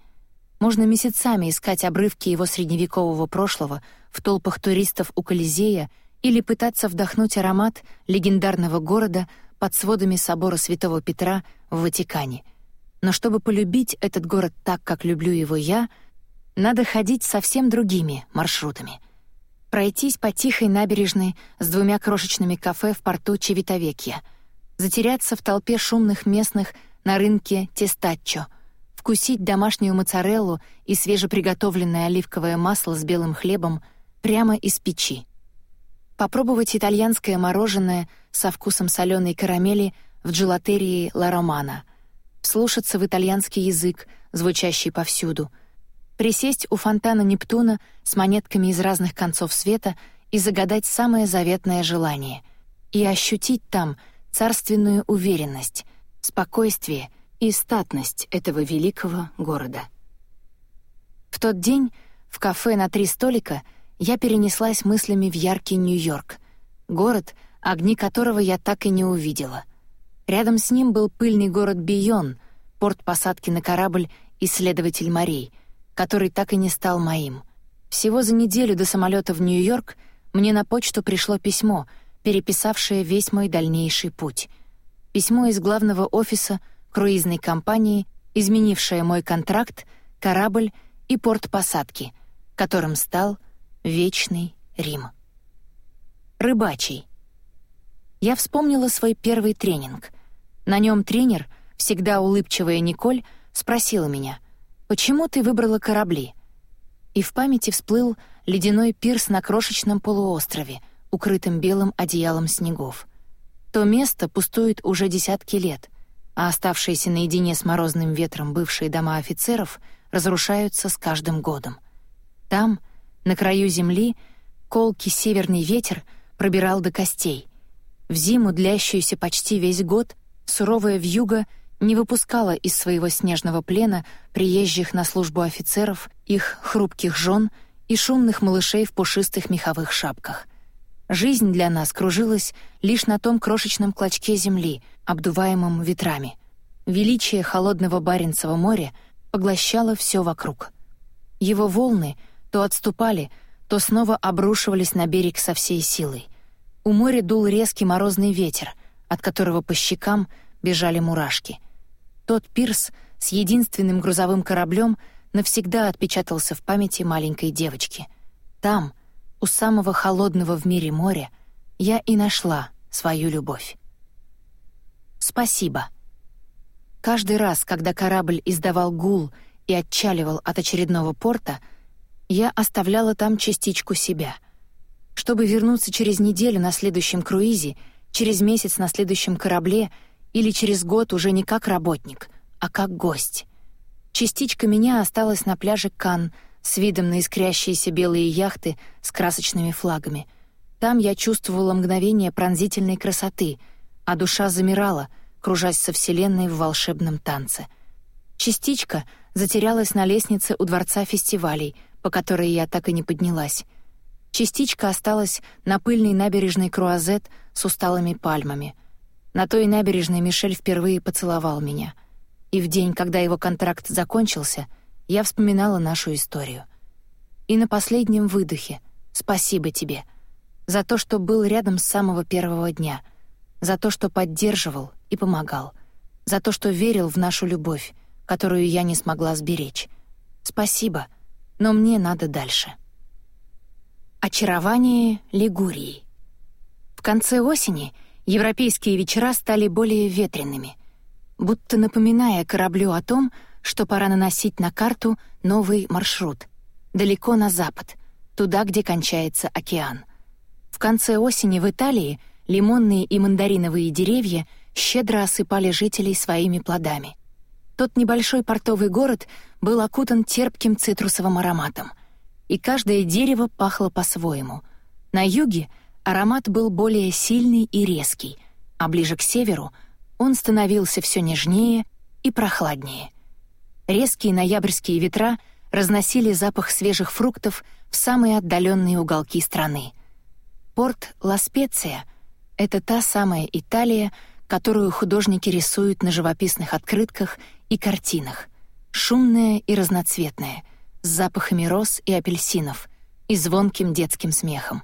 Можно месяцами искать обрывки его средневекового прошлого в толпах туристов у Колизея или пытаться вдохнуть аромат легендарного города под сводами собора Святого Петра в Ватикане — но чтобы полюбить этот город так, как люблю его я, надо ходить совсем другими маршрутами. Пройтись по тихой набережной с двумя крошечными кафе в порту Чевитовекья, затеряться в толпе шумных местных на рынке Тестаччо, вкусить домашнюю моцареллу и свежеприготовленное оливковое масло с белым хлебом прямо из печи. Попробовать итальянское мороженое со вкусом соленой карамели в джелатерии «Ла Романа», вслушаться в итальянский язык, звучащий повсюду, присесть у фонтана Нептуна с монетками из разных концов света и загадать самое заветное желание, и ощутить там царственную уверенность, спокойствие и статность этого великого города. В тот день в кафе на три столика я перенеслась мыслями в яркий Нью-Йорк, город, огни которого я так и не увидела — Рядом с ним был пыльный город Бион, порт посадки на корабль «Исследователь морей», который так и не стал моим. Всего за неделю до самолета в Нью-Йорк мне на почту пришло письмо, переписавшее весь мой дальнейший путь. Письмо из главного офиса круизной компании, изменившее мой контракт, корабль и порт посадки, которым стал Вечный Рим. Рыбачий. Я вспомнила свой первый тренинг. На нем тренер, всегда улыбчивая Николь, спросила меня, «Почему ты выбрала корабли?» И в памяти всплыл ледяной пирс на крошечном полуострове, укрытым белым одеялом снегов. То место пустует уже десятки лет, а оставшиеся наедине с морозным ветром бывшие дома офицеров разрушаются с каждым годом. Там, на краю земли, колкий северный ветер пробирал до костей. В зиму, длящуюся почти весь год, суровая вьюга не выпускала из своего снежного плена приезжих на службу офицеров, их хрупких жен и шумных малышей в пушистых меховых шапках. Жизнь для нас кружилась лишь на том крошечном клочке земли, обдуваемом ветрами. Величие холодного Баренцева моря поглощало все вокруг. Его волны то отступали, то снова обрушивались на берег со всей силой. У моря дул резкий морозный ветер, от которого по щекам бежали мурашки. Тот пирс с единственным грузовым кораблем навсегда отпечатался в памяти маленькой девочки. Там, у самого холодного в мире моря, я и нашла свою любовь. Спасибо. Каждый раз, когда корабль издавал гул и отчаливал от очередного порта — я оставляла там частичку себя. Чтобы вернуться через неделю на следующем круизе, через месяц на следующем корабле или через год уже не как работник, а как гость. Частичка меня осталась на пляже Кан с видом на искрящиеся белые яхты с красочными флагами. Там я чувствовала мгновение пронзительной красоты, а душа замирала, кружась со Вселенной в волшебном танце. Частичка затерялась на лестнице у Дворца фестивалей — по которой я так и не поднялась. Частичка осталась на пыльной набережной Круазет с усталыми пальмами. На той набережной Мишель впервые поцеловал меня. И в день, когда его контракт закончился, я вспоминала нашу историю. И на последнем выдохе «Спасибо тебе» за то, что был рядом с самого первого дня, за то, что поддерживал и помогал, за то, что верил в нашу любовь, которую я не смогла сберечь. Спасибо — но мне надо дальше. Очарование Лигурии. В конце осени европейские вечера стали более ветреными, будто напоминая кораблю о том, что пора наносить на карту новый маршрут, далеко на запад, туда, где кончается океан. В конце осени в Италии лимонные и мандариновые деревья щедро осыпали жителей своими плодами. Тот небольшой портовый город был окутан терпким цитрусовым ароматом, и каждое дерево пахло по-своему. На юге аромат был более сильный и резкий, а ближе к северу он становился все нежнее и прохладнее. Резкие ноябрьские ветра разносили запах свежих фруктов в самые отдаленные уголки страны. Порт Ла-Специя — это та самая Италия, которую художники рисуют на живописных открытках и картинах, шумная и разноцветная, с запахами роз и апельсинов и звонким детским смехом,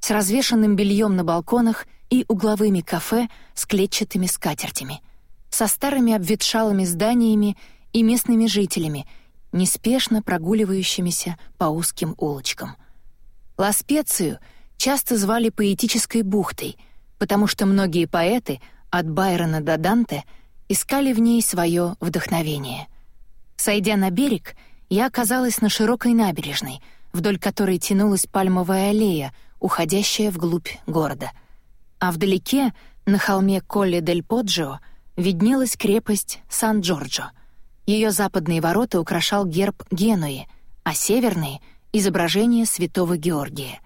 с развешанным бельем на балконах и угловыми кафе с клетчатыми скатертями, со старыми обветшалыми зданиями и местными жителями, неспешно прогуливающимися по узким улочкам. Ла-Специю часто звали поэтической бухтой, потому что многие поэты, от Байрона до Данте — искали в ней свое вдохновение. Сойдя на берег, я оказалась на широкой набережной, вдоль которой тянулась пальмовая аллея, уходящая вглубь города. А вдалеке, на холме Колле-дель-Поджио, виднелась крепость Сан-Джорджо. Ее западные ворота украшал герб Генуи, а северные — изображение святого Георгия.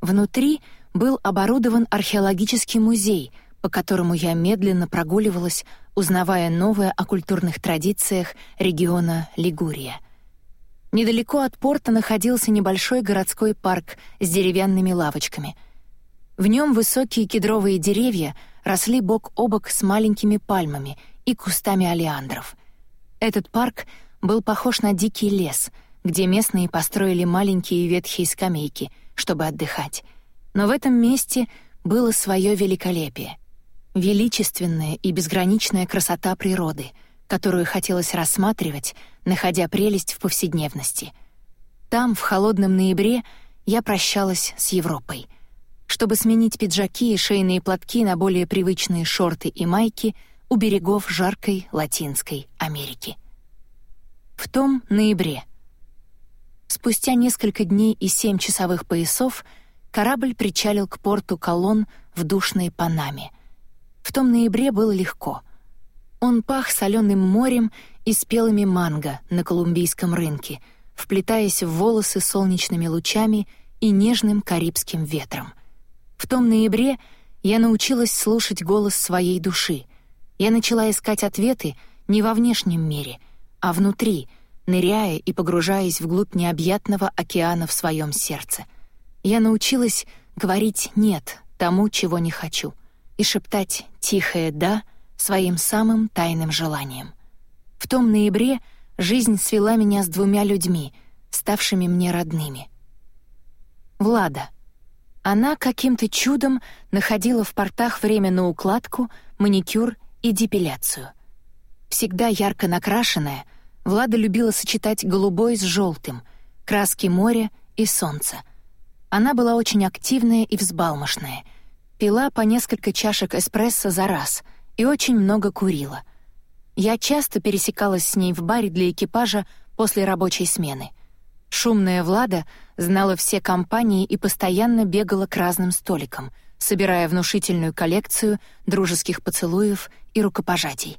Внутри был оборудован археологический музей — по которому я медленно прогуливалась, узнавая новое о культурных традициях региона Лигурия. Недалеко от порта находился небольшой городской парк с деревянными лавочками. В нем высокие кедровые деревья росли бок о бок с маленькими пальмами и кустами олеандров. Этот парк был похож на дикий лес, где местные построили маленькие ветхие скамейки, чтобы отдыхать. Но в этом месте было свое великолепие величественная и безграничная красота природы, которую хотелось рассматривать, находя прелесть в повседневности. Там, в холодном ноябре, я прощалась с Европой. Чтобы сменить пиджаки и шейные платки на более привычные шорты и майки у берегов жаркой Латинской Америки. В том ноябре. Спустя несколько дней и семь часовых поясов корабль причалил к порту Колон в душной Панаме. В том ноябре было легко. Он пах соленым морем и спелыми манго на колумбийском рынке, вплетаясь в волосы солнечными лучами и нежным карибским ветром. В том ноябре я научилась слушать голос своей души. Я начала искать ответы не во внешнем мире, а внутри, ныряя и погружаясь вглубь необъятного океана в своем сердце. Я научилась говорить «нет» тому, чего не хочу, и шептать тихое «да» своим самым тайным желанием. В том ноябре жизнь свела меня с двумя людьми, ставшими мне родными. Влада. Она каким-то чудом находила в портах время на укладку, маникюр и депиляцию. Всегда ярко накрашенная, Влада любила сочетать голубой с желтым, краски моря и солнца. Она была очень активная и взбалмошная, пила по несколько чашек эспрессо за раз и очень много курила. Я часто пересекалась с ней в баре для экипажа после рабочей смены. Шумная Влада знала все компании и постоянно бегала к разным столикам, собирая внушительную коллекцию дружеских поцелуев и рукопожатий.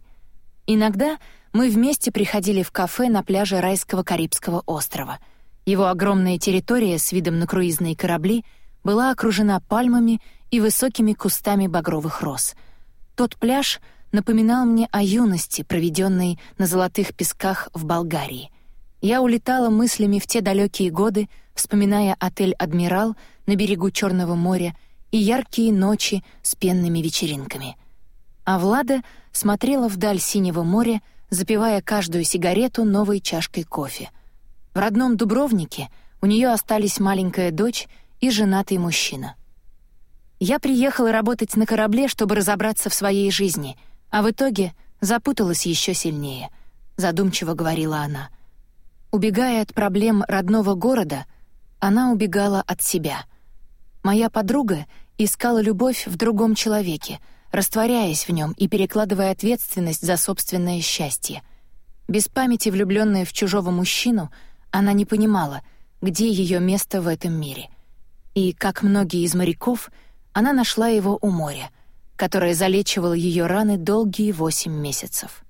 Иногда мы вместе приходили в кафе на пляже райского Карибского острова. Его огромная территория с видом на круизные корабли была окружена пальмами и высокими кустами багровых роз. Тот пляж напоминал мне о юности, проведенной на золотых песках в Болгарии. Я улетала мыслями в те далекие годы, вспоминая отель «Адмирал» на берегу Черного моря и яркие ночи с пенными вечеринками. А Влада смотрела вдаль синего моря, запивая каждую сигарету новой чашкой кофе. В родном Дубровнике у нее остались маленькая дочь и женатый мужчина. Я приехала работать на корабле, чтобы разобраться в своей жизни, а в итоге запуталась еще сильнее, задумчиво говорила она. Убегая от проблем родного города, она убегала от себя. Моя подруга искала любовь в другом человеке, растворяясь в нем и перекладывая ответственность за собственное счастье. Без памяти влюбленная в чужого мужчину, она не понимала, где ее место в этом мире. И, как многие из моряков, она нашла его у моря, которое залечивало ее раны долгие восемь месяцев.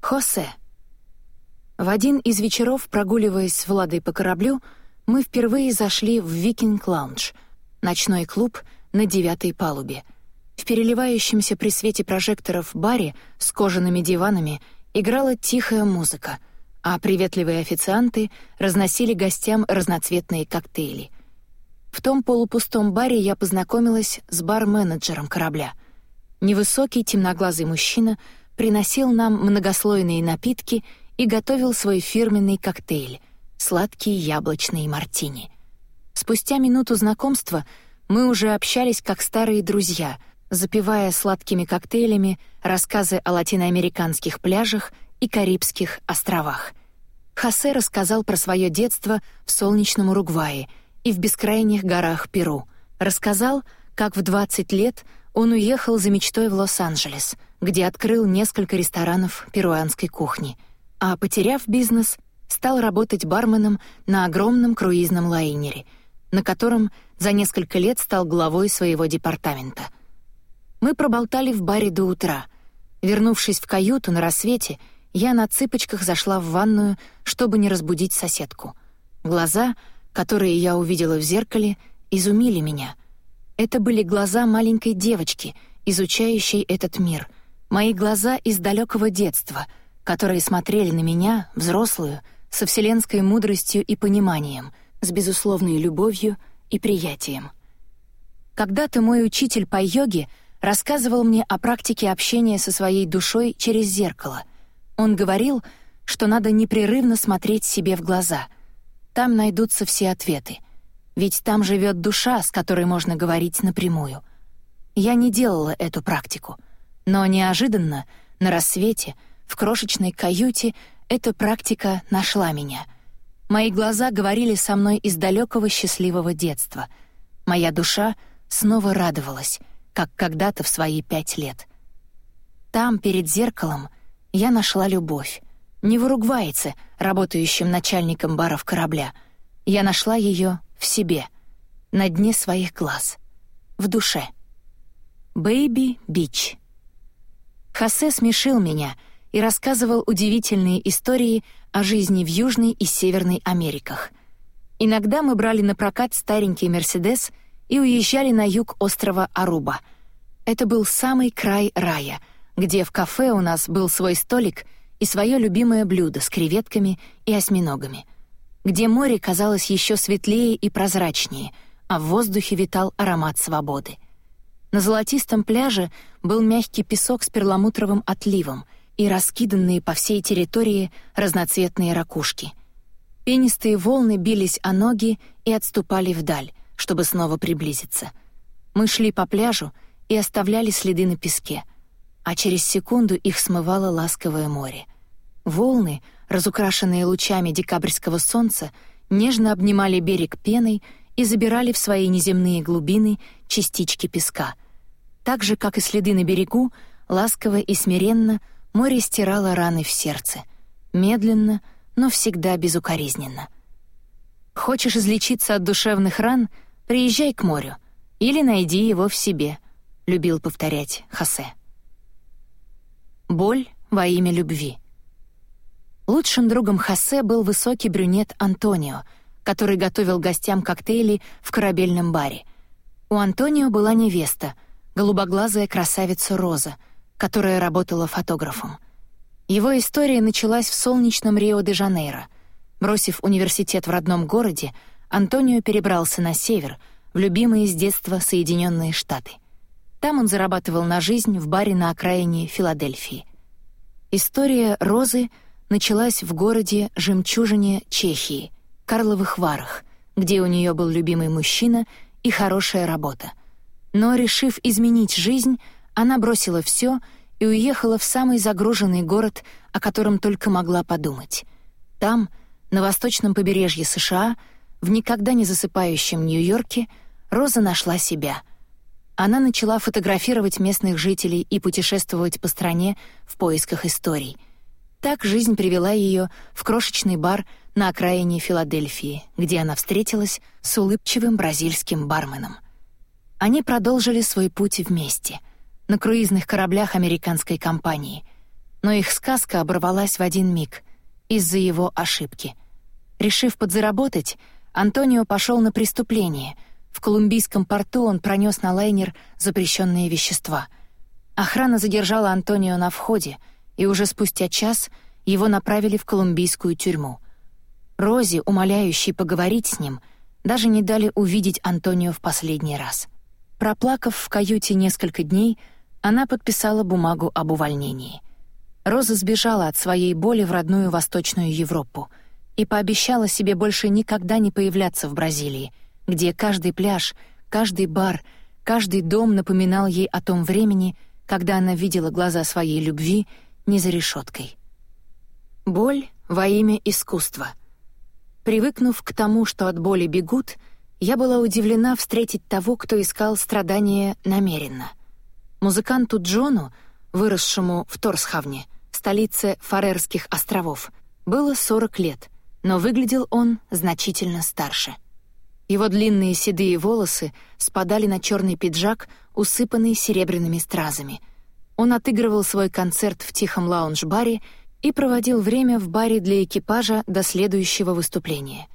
Хосе. В один из вечеров, прогуливаясь с Владой по кораблю, мы впервые зашли в «Viking Lounge», ночной клуб на девятой палубе. В переливающемся при свете прожекторов баре с кожаными диванами играла тихая музыка, а приветливые официанты разносили гостям разноцветные коктейли. В том полупустом баре я познакомилась с бар-менеджером корабля. Невысокий темноглазый мужчина приносил нам многослойные напитки и готовил свой фирменный коктейль — сладкий яблочный мартини. Спустя минуту знакомства мы уже общались как старые друзья, запивая сладкими коктейлями рассказы о латиноамериканских пляжах и Карибских островах. Хосе рассказал про свое детство в солнечном Уругвае и в бескрайних горах Перу. Рассказал, как в 20 лет он уехал за мечтой в Лос-Анджелес, где открыл несколько ресторанов перуанской кухни, а, потеряв бизнес, стал работать барменом на огромном круизном лайнере — на котором за несколько лет стал главой своего департамента. Мы проболтали в баре до утра. Вернувшись в каюту на рассвете, я на цыпочках зашла в ванную, чтобы не разбудить соседку. Глаза, которые я увидела в зеркале, изумили меня. Это были глаза маленькой девочки, изучающей этот мир. Мои глаза из далекого детства, которые смотрели на меня, взрослую, со вселенской мудростью и пониманием — с безусловной любовью и приятием. Когда-то мой учитель по йоге рассказывал мне о практике общения со своей душой через зеркало. Он говорил, что надо непрерывно смотреть себе в глаза. Там найдутся все ответы. Ведь там живет душа, с которой можно говорить напрямую. Я не делала эту практику, но неожиданно, на рассвете, в крошечной каюте эта практика нашла меня. Мои глаза говорили со мной из далекого счастливого детства. Моя душа снова радовалась, как когда-то в свои пять лет. Там, перед зеркалом, я нашла любовь. Не в уругвайце, работающем начальником баров корабля. Я нашла ее в себе, на дне своих глаз, в душе. «Бэйби Бич». Хосе смешил меня — и рассказывал удивительные истории о жизни в Южной и Северной Америках. Иногда мы брали на прокат старенький «Мерседес» и уезжали на юг острова Аруба. Это был самый край рая, где в кафе у нас был свой столик и свое любимое блюдо с креветками и осьминогами, где море казалось еще светлее и прозрачнее, а в воздухе витал аромат свободы. На золотистом пляже был мягкий песок с перламутровым отливом — и раскиданные по всей территории разноцветные ракушки. Пенистые волны бились о ноги и отступали вдаль, чтобы снова приблизиться. Мы шли по пляжу и оставляли следы на песке, а через секунду их смывало ласковое море. Волны, разукрашенные лучами декабрьского солнца, нежно обнимали берег пеной и забирали в свои неземные глубины частички песка. Так же, как и следы на берегу, ласково и смиренно — Море стирало раны в сердце. Медленно, но всегда безукоризненно. Хочешь излечиться от душевных ран — приезжай к морю. Или найди его в себе, — любил повторять Хосе. Боль во имя любви. Лучшим другом Хосе был высокий брюнет Антонио, который готовил гостям коктейли в корабельном баре. У Антонио была невеста, голубоглазая красавица Роза — которая работала фотографом. Его история началась в солнечном Рио-де-Жанейро. Бросив университет в родном городе, Антонио перебрался на север, в любимые с детства Соединенные Штаты. Там он зарабатывал на жизнь в баре на окраине Филадельфии. История Розы началась в городе Жемчужине Чехии, Карловых Варах, где у нее был любимый мужчина и хорошая работа. Но, решив изменить жизнь, она бросила все и уехала в самый загруженный город, о котором только могла подумать. Там, на восточном побережье США, в никогда не засыпающем Нью-Йорке, Роза нашла себя. Она начала фотографировать местных жителей и путешествовать по стране в поисках историй. Так жизнь привела ее в крошечный бар на окраине Филадельфии, где она встретилась с улыбчивым бразильским барменом. Они продолжили свой путь вместе — на круизных кораблях американской компании. Но их сказка оборвалась в один миг из-за его ошибки. Решив подзаработать, Антонио пошел на преступление. В Колумбийском порту он пронес на лайнер запрещенные вещества. Охрана задержала Антонио на входе, и уже спустя час его направили в колумбийскую тюрьму. Рози, умоляющей поговорить с ним, даже не дали увидеть Антонио в последний раз. Проплакав в каюте несколько дней, она подписала бумагу об увольнении. Роза сбежала от своей боли в родную Восточную Европу и пообещала себе больше никогда не появляться в Бразилии, где каждый пляж, каждый бар, каждый дом напоминал ей о том времени, когда она видела глаза своей любви не за решеткой. Боль во имя искусства. Привыкнув к тому, что от боли бегут, я была удивлена встретить того, кто искал страдания намеренно. Музыканту Джону, выросшему в Торсхавне, столице Фарерских островов, было 40 лет, но выглядел он значительно старше. Его длинные седые волосы спадали на черный пиджак, усыпанный серебряными стразами. Он отыгрывал свой концерт в тихом лаунж-баре и проводил время в баре для экипажа до следующего выступления.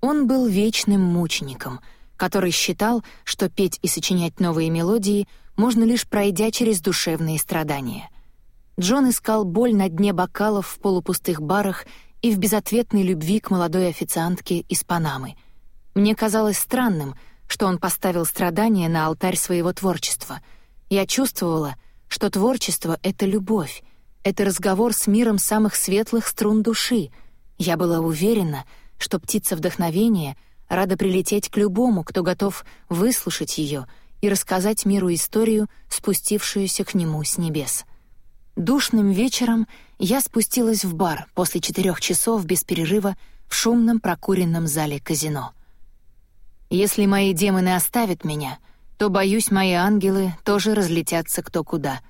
Он был вечным мучеником, который считал, что петь и сочинять новые мелодии — можно лишь пройдя через душевные страдания. Джон искал боль на дне бокалов в полупустых барах и в безответной любви к молодой официантке из Панамы. Мне казалось странным, что он поставил страдания на алтарь своего творчества. Я чувствовала, что творчество — это любовь, это разговор с миром самых светлых струн души. Я была уверена, что птица вдохновения рада прилететь к любому, кто готов выслушать ее — и рассказать миру историю, спустившуюся к нему с небес. Душным вечером я спустилась в бар после четырех часов без перерыва в шумном прокуренном зале казино. Если мои демоны оставят меня, то, боюсь, мои ангелы тоже разлетятся кто куда.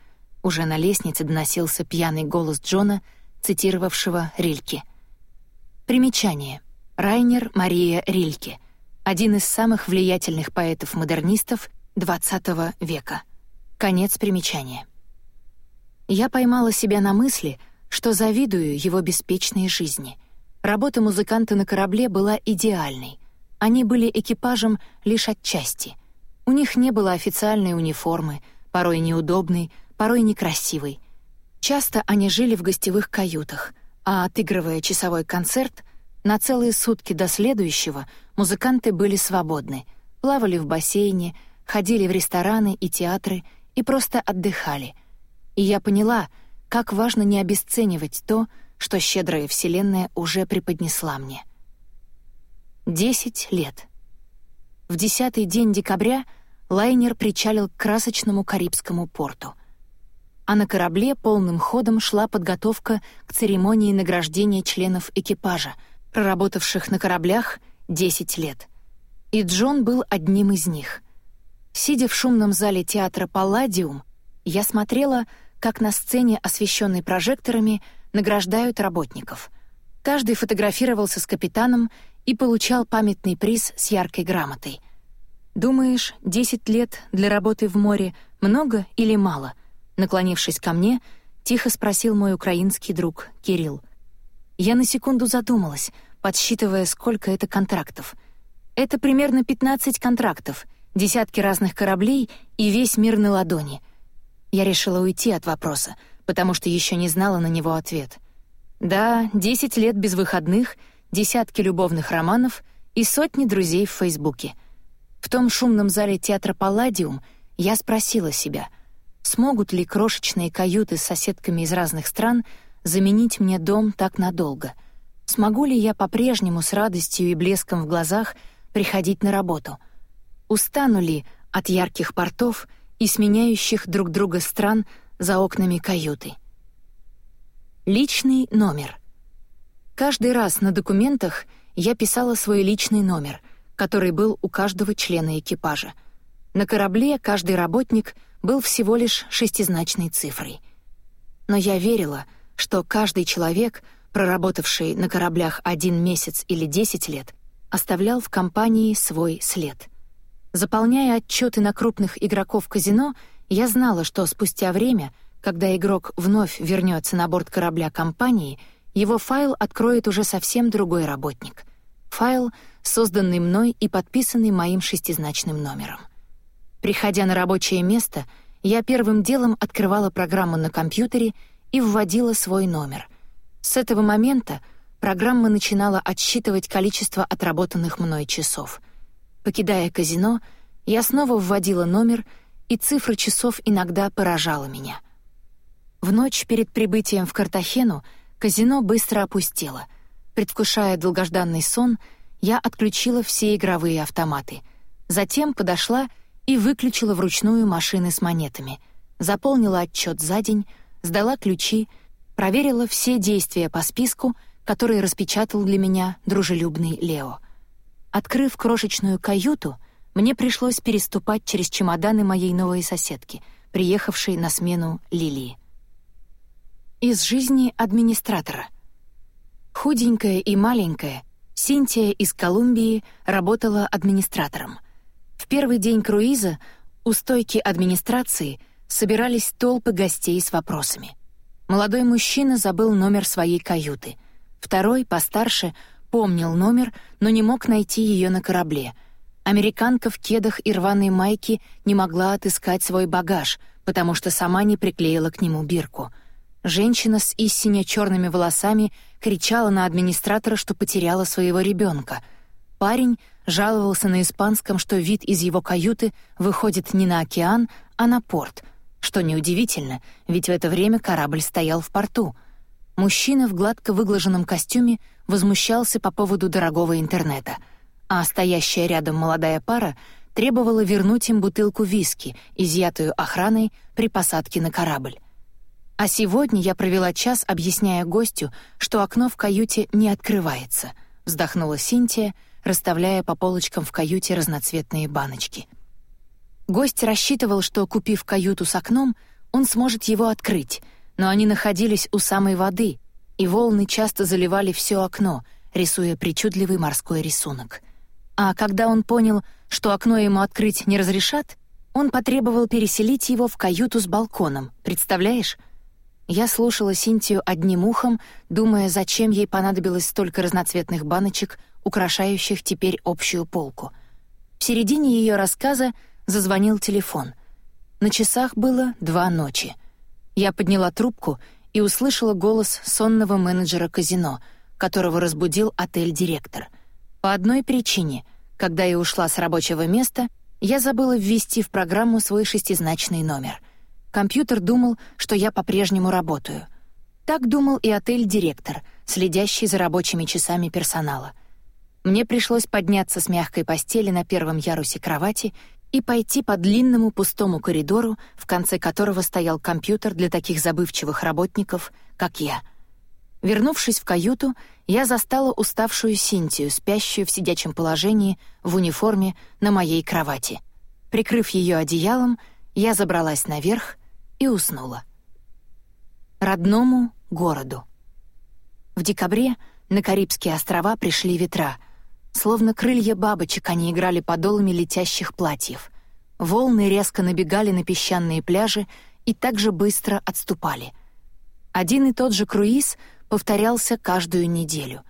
Уже на лестнице доносился пьяный голос Джона, цитировавшего Рильке. Примечание. Райнер Мария Рильке, один из самых влиятельных поэтов-модернистов XX века. Конец примечания. Я поймала себя на мысли, что завидую его беспечной жизни. Работа музыканта на корабле была идеальной. Они были экипажем лишь отчасти. У них не было официальной униформы, порой неудобной, порой некрасивой. Часто они жили в гостевых каютах, а отыгрывая часовой концерт, на целые сутки до следующего музыканты были свободны, плавали в бассейне, ходили в рестораны и театры и просто отдыхали — и я поняла, как важно не обесценивать то, что щедрая Вселенная уже преподнесла мне. Десять лет. В десятый день декабря лайнер причалил к красочному Карибскому порту. А на корабле полным ходом шла подготовка к церемонии награждения членов экипажа, проработавших на кораблях 10 лет. И Джон был одним из них. Сидя в шумном зале театра «Палладиум», я смотрела — как на сцене, освещенной прожекторами, награждают работников. Каждый фотографировался с капитаном и получал памятный приз с яркой грамотой. «Думаешь, 10 лет для работы в море много или мало?» Наклонившись ко мне, тихо спросил мой украинский друг Кирилл. Я на секунду задумалась, подсчитывая, сколько это контрактов. Это примерно 15 контрактов, десятки разных кораблей и весь мир на ладони — я решила уйти от вопроса, потому что еще не знала на него ответ. Да, 10 лет без выходных, десятки любовных романов и сотни друзей в Фейсбуке. В том шумном зале театра «Палладиум» я спросила себя, смогут ли крошечные каюты с соседками из разных стран заменить мне дом так надолго? Смогу ли я по-прежнему с радостью и блеском в глазах приходить на работу? Устану ли от ярких портов — и сменяющих друг друга стран за окнами каюты. Личный номер. Каждый раз на документах я писала свой личный номер, который был у каждого члена экипажа. На корабле каждый работник был всего лишь шестизначной цифрой. Но я верила, что каждый человек, проработавший на кораблях один месяц или десять лет, оставлял в компании свой след — Заполняя отчеты на крупных игроков казино, я знала, что спустя время, когда игрок вновь вернется на борт корабля компании, его файл откроет уже совсем другой работник. Файл, созданный мной и подписанный моим шестизначным номером. Приходя на рабочее место, я первым делом открывала программу на компьютере и вводила свой номер. С этого момента программа начинала отсчитывать количество отработанных мной часов — Покидая казино, я снова вводила номер, и цифра часов иногда поражала меня. В ночь перед прибытием в Картахену казино быстро опустело. Предвкушая долгожданный сон, я отключила все игровые автоматы. Затем подошла и выключила вручную машины с монетами, заполнила отчет за день, сдала ключи, проверила все действия по списку, который распечатал для меня дружелюбный Лео. Открыв крошечную каюту, мне пришлось переступать через чемоданы моей новой соседки, приехавшей на смену Лилии. Из жизни администратора. Худенькая и маленькая, Синтия из Колумбии работала администратором. В первый день круиза у стойки администрации собирались толпы гостей с вопросами. Молодой мужчина забыл номер своей каюты. Второй, постарше, помнил номер, но не мог найти ее на корабле. Американка в кедах и рваной майке не могла отыскать свой багаж, потому что сама не приклеила к нему бирку. Женщина с истинно черными волосами кричала на администратора, что потеряла своего ребенка. Парень жаловался на испанском, что вид из его каюты выходит не на океан, а на порт, что неудивительно, ведь в это время корабль стоял в порту — Мужчина в гладко выглаженном костюме возмущался по поводу дорогого интернета, а стоящая рядом молодая пара требовала вернуть им бутылку виски, изъятую охраной при посадке на корабль. А сегодня я провела час, объясняя гостю, что окно в каюте не открывается, вздохнула Синтия, расставляя по полочкам в каюте разноцветные баночки. Гость рассчитывал, что, купив каюту с окном, он сможет его открыть, но они находились у самой воды, и волны часто заливали все окно, рисуя причудливый морской рисунок. А когда он понял, что окно ему открыть не разрешат, он потребовал переселить его в каюту с балконом, представляешь? Я слушала Синтию одним ухом, думая, зачем ей понадобилось столько разноцветных баночек, украшающих теперь общую полку. В середине ее рассказа зазвонил телефон. На часах было два ночи. Я подняла трубку и услышала голос сонного менеджера казино, которого разбудил отель-директор. По одной причине, когда я ушла с рабочего места, я забыла ввести в программу свой шестизначный номер — Компьютер думал, что я по-прежнему работаю. Так думал и отель-директор, следящий за рабочими часами персонала. Мне пришлось подняться с мягкой постели на первом ярусе кровати и пойти по длинному пустому коридору, в конце которого стоял компьютер для таких забывчивых работников, как я. Вернувшись в каюту, я застала уставшую Синтию, спящую в сидячем положении в униформе на моей кровати. Прикрыв ее одеялом, я забралась наверх и уснула. Родному городу. В декабре на Карибские острова пришли ветра. Словно крылья бабочек они играли подолами летящих платьев. Волны резко набегали на песчаные пляжи и также быстро отступали. Один и тот же круиз повторялся каждую неделю.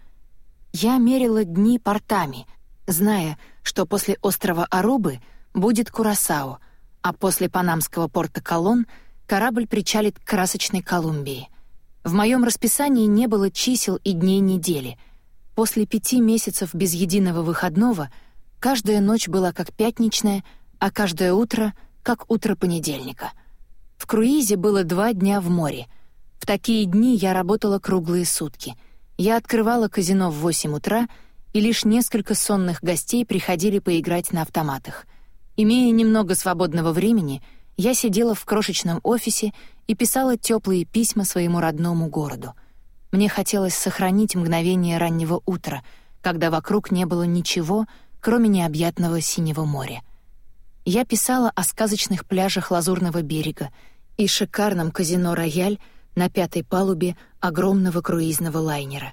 Я мерила дни портами, зная, что после острова Арубы будет Курасао, а после панамского порта Колон — корабль причалит к красочной Колумбии. В моем расписании не было чисел и дней недели. После пяти месяцев без единого выходного каждая ночь была как пятничная, а каждое утро — как утро понедельника. В круизе было два дня в море. В такие дни я работала круглые сутки. Я открывала казино в 8 утра, и лишь несколько сонных гостей приходили поиграть на автоматах. Имея немного свободного времени — я сидела в крошечном офисе и писала теплые письма своему родному городу. Мне хотелось сохранить мгновение раннего утра, когда вокруг не было ничего, кроме необъятного синего моря. Я писала о сказочных пляжах Лазурного берега и шикарном казино «Рояль» на пятой палубе огромного круизного лайнера,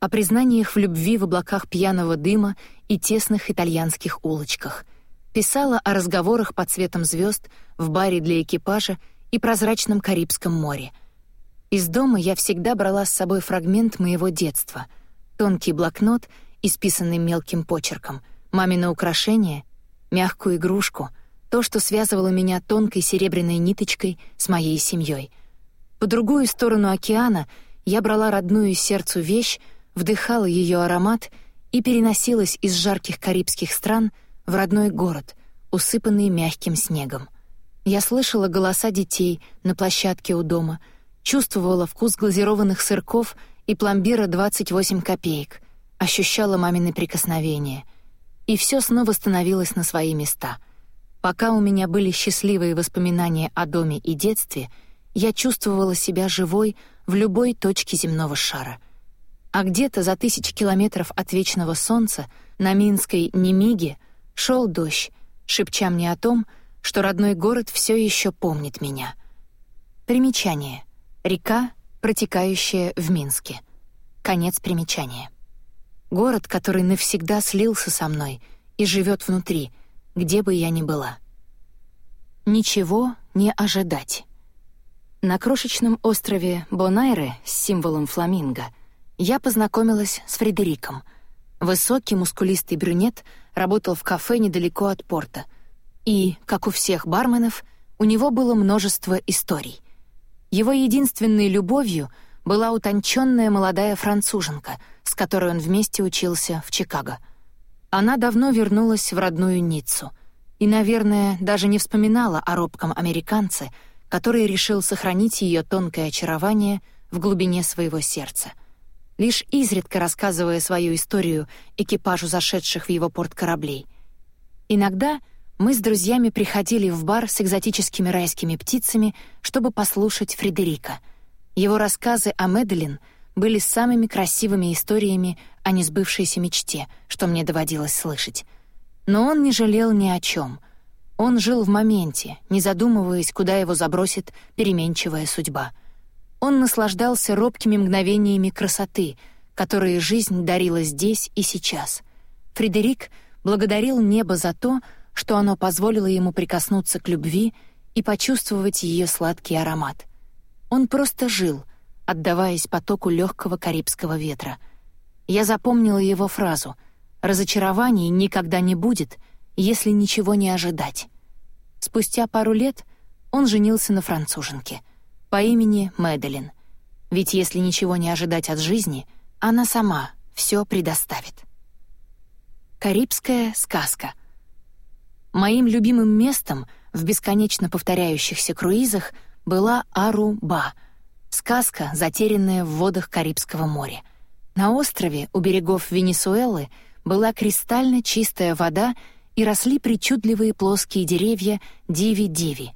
о признаниях в любви в облаках пьяного дыма и тесных итальянских улочках — писала о разговорах под светом звезд в баре для экипажа и прозрачном Карибском море. Из дома я всегда брала с собой фрагмент моего детства, тонкий блокнот, исписанный мелким почерком, мамино украшение, мягкую игрушку, то, что связывало меня тонкой серебряной ниточкой с моей семьей. По другую сторону океана я брала родную сердцу вещь, вдыхала ее аромат и переносилась из жарких карибских стран — в родной город, усыпанный мягким снегом. Я слышала голоса детей на площадке у дома, чувствовала вкус глазированных сырков и пломбира 28 копеек, ощущала мамины прикосновения. И все снова становилось на свои места. Пока у меня были счастливые воспоминания о доме и детстве, я чувствовала себя живой в любой точке земного шара. А где-то за тысячи километров от вечного солнца на Минской Немиге — Шел дождь, шепча мне о том, что родной город все еще помнит меня. Примечание. Река, протекающая в Минске. Конец примечания. Город, который навсегда слился со мной и живет внутри, где бы я ни была. Ничего не ожидать. На крошечном острове Бонайре с символом фламинго я познакомилась с Фредериком — Высокий, мускулистый брюнет работал в кафе недалеко от порта. И, как у всех барменов, у него было множество историй. Его единственной любовью была утонченная молодая француженка, с которой он вместе учился в Чикаго. Она давно вернулась в родную Ниццу и, наверное, даже не вспоминала о робком американце, который решил сохранить ее тонкое очарование в глубине своего сердца — лишь изредка рассказывая свою историю экипажу зашедших в его порт кораблей. Иногда мы с друзьями приходили в бар с экзотическими райскими птицами, чтобы послушать Фредерика. Его рассказы о Медлин были самыми красивыми историями о несбывшейся мечте, что мне доводилось слышать. Но он не жалел ни о чем. Он жил в моменте, не задумываясь, куда его забросит переменчивая судьба. Он наслаждался робкими мгновениями красоты, которые жизнь дарила здесь и сейчас. Фредерик благодарил небо за то, что оно позволило ему прикоснуться к любви и почувствовать ее сладкий аромат. Он просто жил, отдаваясь потоку легкого карибского ветра. Я запомнила его фразу «Разочарований никогда не будет, если ничего не ожидать». Спустя пару лет он женился на француженке по имени Мэдалин. Ведь если ничего не ожидать от жизни, она сама все предоставит. Карибская сказка — Моим любимым местом в бесконечно повторяющихся круизах была Аруба, сказка, затерянная в водах Карибского моря. На острове у берегов Венесуэлы была кристально чистая вода и росли причудливые плоские деревья диви-диви.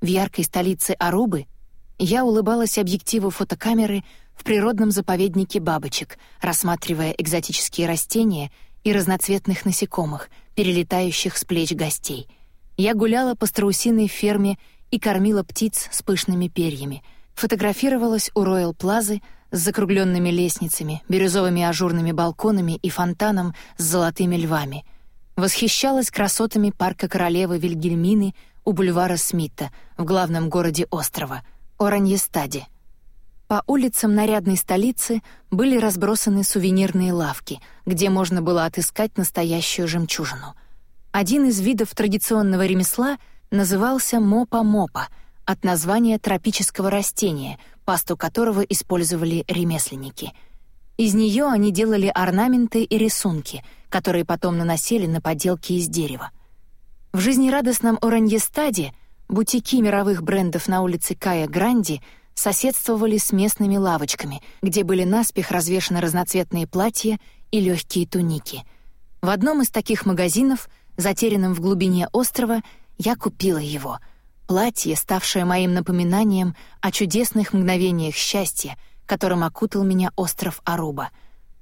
В яркой столице Арубы я улыбалась объективу фотокамеры в природном заповеднике бабочек, рассматривая экзотические растения и разноцветных насекомых — перелетающих с плеч гостей. Я гуляла по страусиной ферме и кормила птиц с пышными перьями, фотографировалась у Роyal Плазы с закругленными лестницами, бирюзовыми ажурными балконами и фонтаном с золотыми львами. Восхищалась красотами парка королевы Вильгельмины у бульвара Смита в главном городе острова — Ораньестаде. По улицам нарядной столицы были разбросаны сувенирные лавки, где можно было отыскать настоящую жемчужину. Один из видов традиционного ремесла назывался мопа-мопа, от названия тропического растения, пасту которого использовали ремесленники. Из нее они делали орнаменты и рисунки, которые потом наносили на поделки из дерева. В жизнерадостном Ораньестаде бутики мировых брендов на улице Кая Гранди — соседствовали с местными лавочками, где были наспех развешаны разноцветные платья и легкие туники. В одном из таких магазинов, затерянном в глубине острова, я купила его. Платье, ставшее моим напоминанием о чудесных мгновениях счастья, которым окутал меня остров Аруба.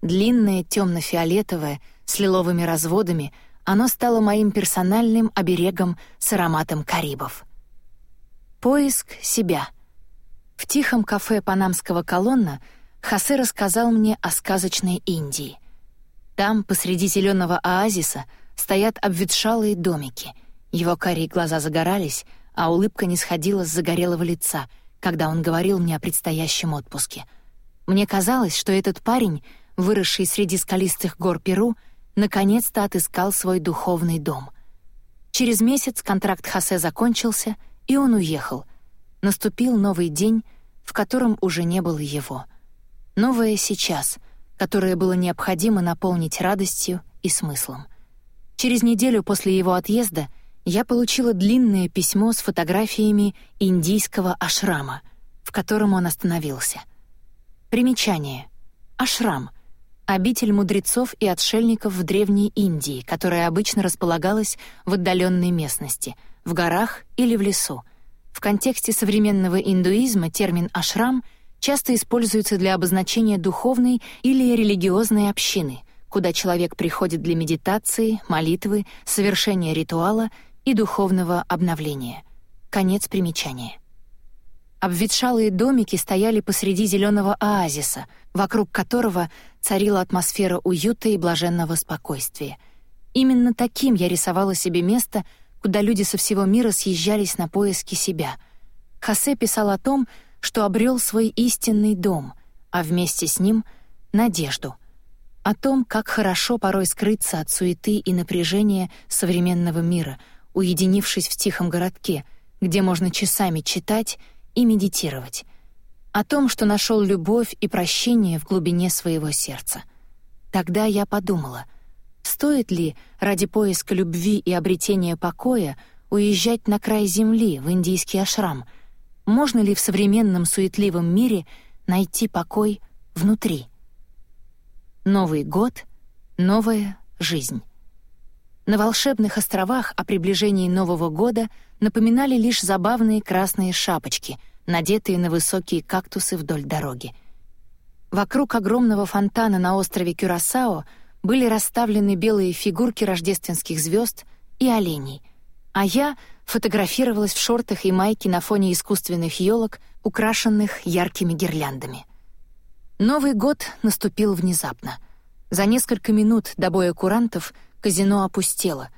Длинное, темно-фиолетовое, с лиловыми разводами, оно стало моим персональным оберегом с ароматом карибов. Поиск себя — в тихом кафе панамского колонна Хосе рассказал мне о сказочной Индии. Там, посреди зеленого оазиса, стоят обветшалые домики. Его карие глаза загорались, а улыбка не сходила с загорелого лица, когда он говорил мне о предстоящем отпуске. Мне казалось, что этот парень, выросший среди скалистых гор Перу, наконец-то отыскал свой духовный дом. Через месяц контракт Хосе закончился, и он уехал — Наступил новый день, в котором уже не было его. Новое сейчас, которое было необходимо наполнить радостью и смыслом. Через неделю после его отъезда я получила длинное письмо с фотографиями индийского ашрама, в котором он остановился. Примечание. Ашрам — обитель мудрецов и отшельников в Древней Индии, которая обычно располагалась в отдаленной местности, в горах или в лесу — в контексте современного индуизма термин «ашрам» часто используется для обозначения духовной или религиозной общины, куда человек приходит для медитации, молитвы, совершения ритуала и духовного обновления. Конец примечания. Обветшалые домики стояли посреди зеленого оазиса, вокруг которого царила атмосфера уюта и блаженного спокойствия. Именно таким я рисовала себе место — куда люди со всего мира съезжались на поиски себя. Хосе писал о том, что обрел свой истинный дом, а вместе с ним — надежду. О том, как хорошо порой скрыться от суеты и напряжения современного мира, уединившись в тихом городке, где можно часами читать и медитировать. О том, что нашел любовь и прощение в глубине своего сердца. Тогда я подумала — Стоит ли ради поиска любви и обретения покоя уезжать на край земли, в индийский ашрам? Можно ли в современном суетливом мире найти покой внутри? Новый год — новая жизнь. На волшебных островах о приближении Нового года напоминали лишь забавные красные шапочки, надетые на высокие кактусы вдоль дороги. Вокруг огромного фонтана на острове Кюрасао были расставлены белые фигурки рождественских звезд и оленей, а я фотографировалась в шортах и майке на фоне искусственных елок, украшенных яркими гирляндами. Новый год наступил внезапно. За несколько минут до боя курантов казино опустело,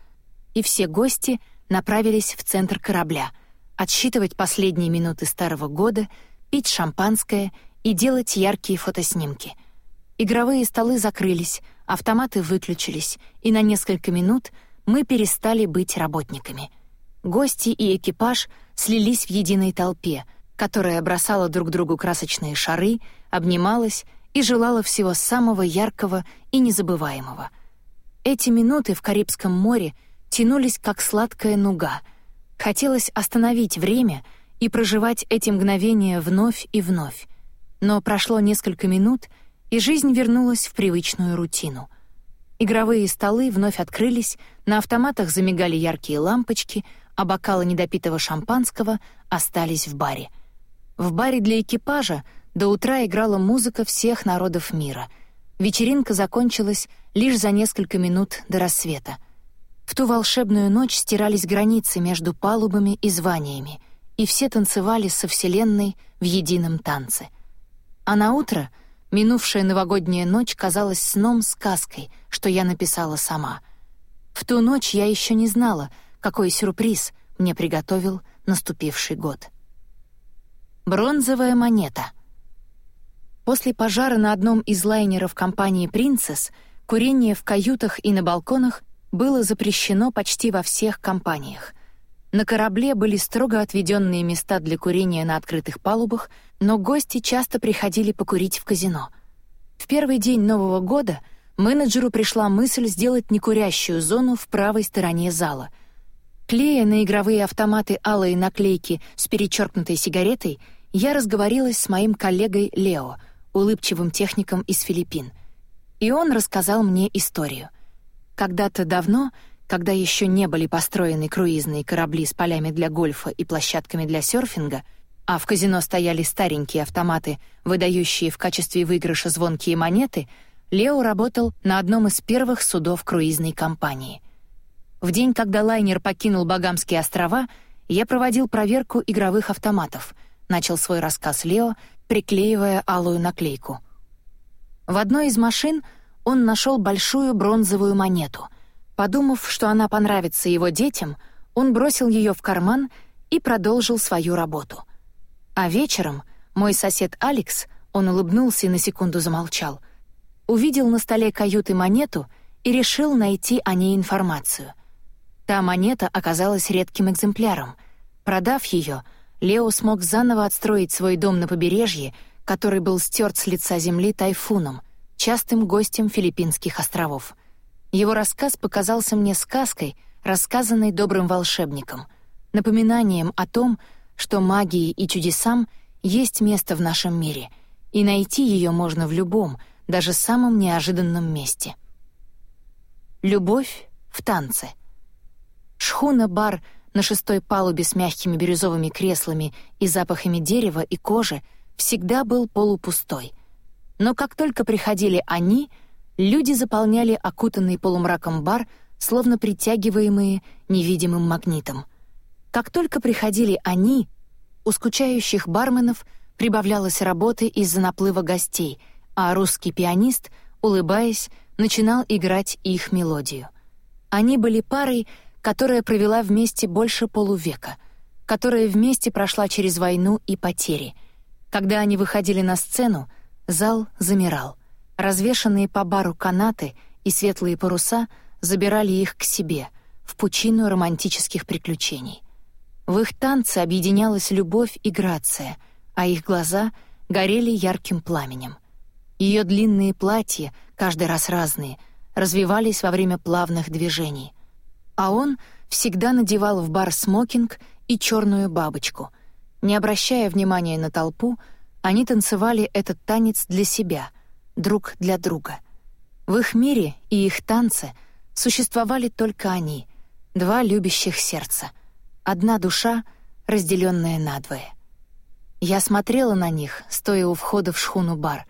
и все гости направились в центр корабля, отсчитывать последние минуты старого года, пить шампанское и делать яркие фотоснимки. Игровые столы закрылись, автоматы выключились, и на несколько минут мы перестали быть работниками. Гости и экипаж слились в единой толпе, которая бросала друг другу красочные шары, обнималась и желала всего самого яркого и незабываемого. Эти минуты в Карибском море тянулись как сладкая нуга. Хотелось остановить время и проживать эти мгновения вновь и вновь. Но прошло несколько минут, и жизнь вернулась в привычную рутину. Игровые столы вновь открылись, на автоматах замигали яркие лампочки — а бокалы недопитого шампанского остались в баре. В баре для экипажа до утра играла музыка всех народов мира. Вечеринка закончилась лишь за несколько минут до рассвета. В ту волшебную ночь стирались границы между палубами и званиями, и все танцевали со Вселенной в едином танце. А на утро минувшая новогодняя ночь казалась сном-сказкой, что я написала сама. В ту ночь я еще не знала — какой сюрприз мне приготовил наступивший год. Бронзовая монета. После пожара на одном из лайнеров компании «Принцесс» курение в каютах и на балконах было запрещено почти во всех компаниях. На корабле были строго отведенные места для курения на открытых палубах, но гости часто приходили покурить в казино. В первый день Нового года менеджеру пришла мысль сделать некурящую зону в правой стороне зала — Клея на игровые автоматы алые наклейки с перечеркнутой сигаретой, я разговорилась с моим коллегой Лео, улыбчивым техником из Филиппин. И он рассказал мне историю. Когда-то давно, когда еще не были построены круизные корабли с полями для гольфа и площадками для серфинга, а в казино стояли старенькие автоматы, выдающие в качестве выигрыша звонкие монеты, Лео работал на одном из первых судов круизной компании. В день, когда лайнер покинул Багамские острова, я проводил проверку игровых автоматов. Начал свой рассказ Лео, приклеивая алую наклейку. В одной из машин он нашел большую бронзовую монету. Подумав, что она понравится его детям, он бросил ее в карман и продолжил свою работу. А вечером мой сосед Алекс, он улыбнулся и на секунду замолчал, увидел на столе каюты монету и решил найти о ней информацию — Та монета оказалась редким экземпляром. Продав ее, Лео смог заново отстроить свой дом на побережье, который был стерт с лица земли тайфуном, частым гостем Филиппинских островов. Его рассказ показался мне сказкой, рассказанной добрым волшебником, напоминанием о том, что магии и чудесам есть место в нашем мире, и найти ее можно в любом, даже самом неожиданном месте. Любовь в танце — Шхуна-бар на шестой палубе с мягкими бирюзовыми креслами и запахами дерева и кожи всегда был полупустой. Но как только приходили они, люди заполняли окутанный полумраком бар, словно притягиваемые невидимым магнитом. Как только приходили они, у скучающих барменов прибавлялось работы из-за наплыва гостей, а русский пианист, улыбаясь, начинал играть их мелодию. Они были парой, которая провела вместе больше полувека, которая вместе прошла через войну и потери. Когда они выходили на сцену, зал замирал. Развешанные по бару канаты и светлые паруса забирали их к себе, в пучину романтических приключений. В их танце объединялась любовь и грация, а их глаза горели ярким пламенем. Ее длинные платья, каждый раз разные, развивались во время плавных движений а он всегда надевал в бар смокинг и черную бабочку. Не обращая внимания на толпу, они танцевали этот танец для себя, друг для друга. В их мире и их танце Существовали только они, два любящих сердца, одна душа, разделенная надвое. Я смотрела на них, стоя у входа в шхуну-бар.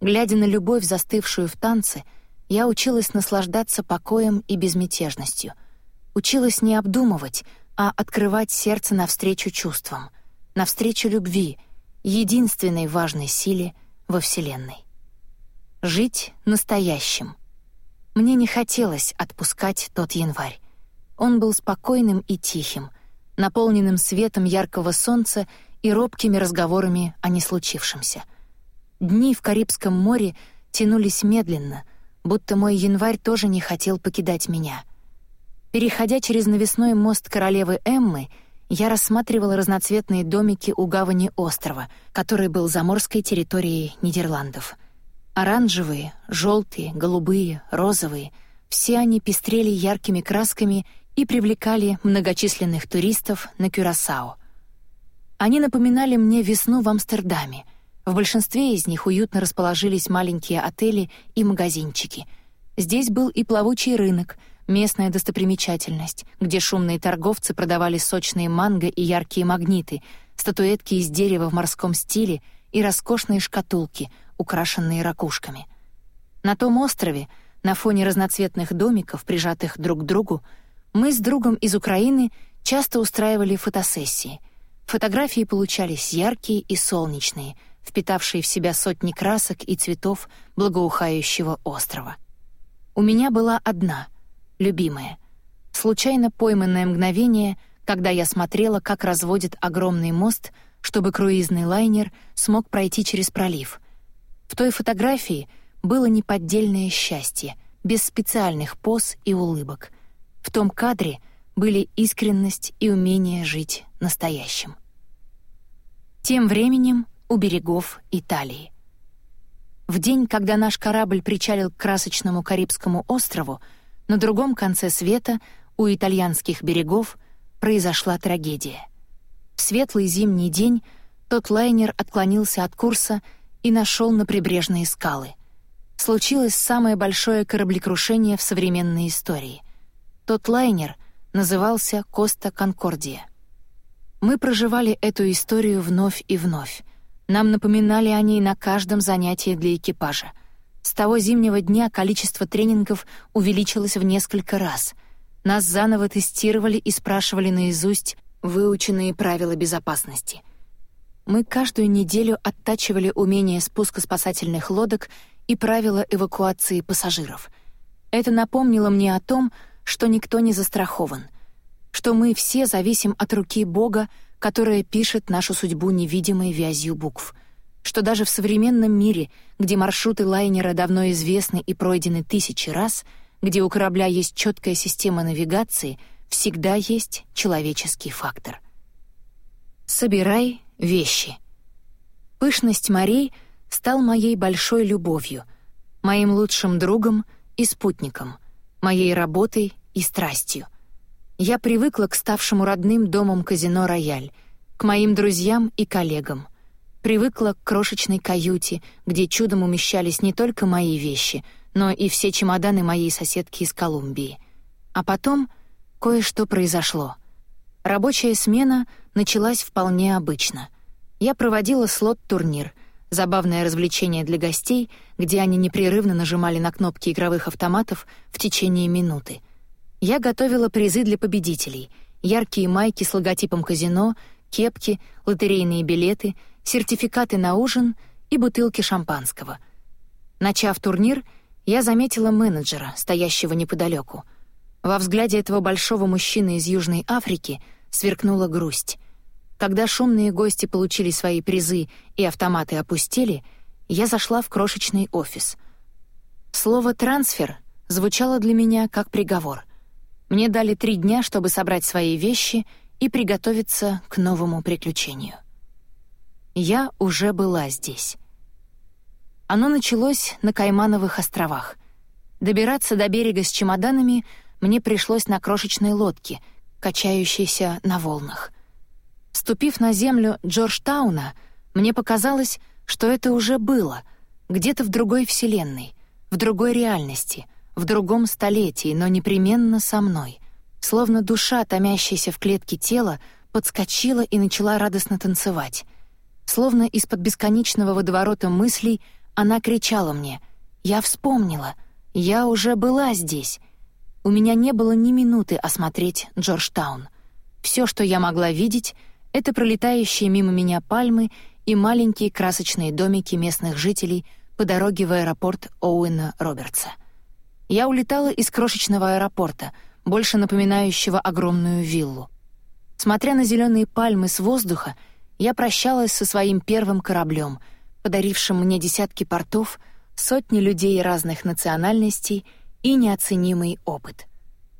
Глядя на любовь, застывшую в танце, я училась наслаждаться покоем и безмятежностью. Училась не обдумывать, а открывать сердце навстречу чувствам, навстречу любви, единственной важной силе во Вселенной. Жить настоящим. Мне не хотелось отпускать тот январь. Он был спокойным и тихим, наполненным светом яркого солнца и робкими разговорами о неслучившемся. Дни в Карибском море тянулись медленно, будто мой январь тоже не хотел покидать меня. Переходя через навесной мост королевы Эммы, я рассматривала разноцветные домики у гавани острова, который был заморской территорией Нидерландов. Оранжевые, желтые, голубые, розовые — все они пестрели яркими красками и привлекали многочисленных туристов на Кюрасао — они напоминали мне весну в Амстердаме. В большинстве из них уютно расположились маленькие отели и магазинчики. Здесь был и плавучий рынок, местная достопримечательность, где шумные торговцы продавали сочные манго и яркие магниты, статуэтки из дерева в морском стиле и роскошные шкатулки, украшенные ракушками. На том острове, на фоне разноцветных домиков, прижатых друг к другу, мы с другом из Украины часто устраивали фотосессии — Фотографии получались яркие и солнечные, впитавшие в себя сотни красок и цветов благоухающего острова. У меня была одна, любимая, случайно пойманное мгновение, когда я смотрела, как разводит огромный мост, чтобы круизный лайнер смог пройти через пролив. В той фотографии было неподдельное счастье, без специальных поз и улыбок. В том кадре были искренность и умение жить настоящим. Тем временем у берегов Италии. В день, когда наш корабль причалил к красочному Карибскому острову, на другом конце света, у итальянских берегов, произошла трагедия. В светлый зимний день тот лайнер отклонился от курса и нашел на прибрежные скалы. Случилось самое большое кораблекрушение в современной истории. Тот лайнер назывался «Коста Конкордия». Мы проживали эту историю вновь и вновь. Нам напоминали о ней на каждом занятии для экипажа. С того зимнего дня количество тренингов увеличилось в несколько раз. Нас заново тестировали и спрашивали наизусть выученные правила безопасности. Мы каждую неделю оттачивали умение спуска спасательных лодок и правила эвакуации пассажиров. Это напомнило мне о том, что никто не застрахован — что мы все зависим от руки Бога, которая пишет нашу судьбу невидимой вязью букв, что даже в современном мире, где маршруты лайнера давно известны и пройдены тысячи раз, где у корабля есть четкая система навигации, всегда есть человеческий фактор. Собирай вещи. Пышность морей стал моей большой любовью, моим лучшим другом и спутником, моей работой и страстью — я привыкла к ставшему родным домом казино «Рояль», к моим друзьям и коллегам. Привыкла к крошечной каюте, где чудом умещались не только мои вещи, но и все чемоданы моей соседки из Колумбии. А потом кое-что произошло. Рабочая смена началась вполне обычно. Я проводила слот-турнир — забавное развлечение для гостей, где они непрерывно нажимали на кнопки игровых автоматов в течение минуты. Я готовила призы для победителей — яркие майки с логотипом казино, кепки, лотерейные билеты, сертификаты на ужин и бутылки шампанского. Начав турнир, я заметила менеджера, стоящего неподалеку. Во взгляде этого большого мужчины из Южной Африки сверкнула грусть. Когда шумные гости получили свои призы и автоматы опустили, я зашла в крошечный офис. Слово «трансфер» звучало для меня как приговор — мне дали три дня, чтобы собрать свои вещи и приготовиться к новому приключению. Я уже была здесь. Оно началось на Каймановых островах. Добираться до берега с чемоданами мне пришлось на крошечной лодке, качающейся на волнах. Ступив на землю Джорджтауна, мне показалось, что это уже было, где-то в другой вселенной, в другой реальности, в другом столетии, но непременно со мной. Словно душа, томящаяся в клетке тела, подскочила и начала радостно танцевать. Словно из-под бесконечного водоворота мыслей она кричала мне «Я вспомнила! Я уже была здесь!» У меня не было ни минуты осмотреть Джорджтаун. Все, что я могла видеть, — это пролетающие мимо меня пальмы и маленькие красочные домики местных жителей по дороге в аэропорт Оуэна Робертса. Я улетала из крошечного аэропорта, больше напоминающего огромную виллу. Смотря на зеленые пальмы с воздуха, я прощалась со своим первым кораблем, подарившим мне десятки портов, сотни людей разных национальностей и неоценимый опыт.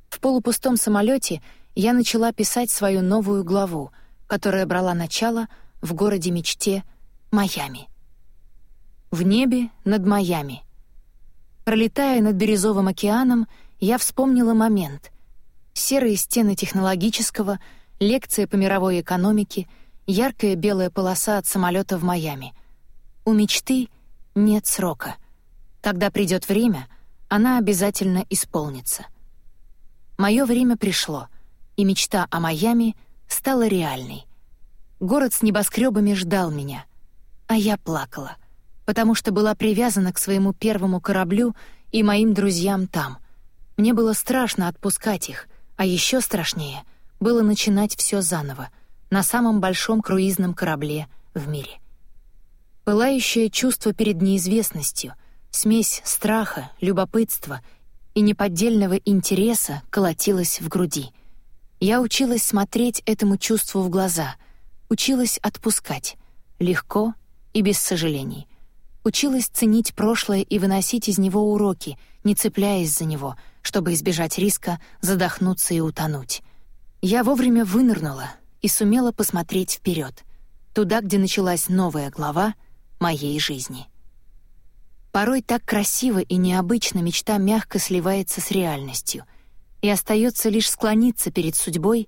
В полупустом самолете я начала писать свою новую главу, которая брала начало в городе-мечте Майами. В небе над Майами. Пролетая над Бирюзовым океаном, я вспомнила момент. Серые стены технологического, лекция по мировой экономике, яркая белая полоса от самолета в Майами. У мечты нет срока. Когда придет время, она обязательно исполнится. Мое время пришло, и мечта о Майами стала реальной. Город с небоскребами ждал меня, а я плакала, потому что была привязана к своему первому кораблю и моим друзьям там. Мне было страшно отпускать их, а еще страшнее было начинать все заново, на самом большом круизном корабле в мире. Пылающее чувство перед неизвестностью, смесь страха, любопытства и неподдельного интереса колотилась в груди. Я училась смотреть этому чувству в глаза — Училась отпускать, легко и без сожалений. Училась ценить прошлое и выносить из него уроки, не цепляясь за него, чтобы избежать риска задохнуться и утонуть. Я вовремя вынырнула и сумела посмотреть вперед, туда, где началась новая глава моей жизни. Порой так красиво и необычно мечта мягко сливается с реальностью, и остается лишь склониться перед судьбой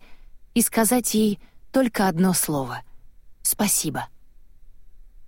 и сказать ей только одно слово — спасибо.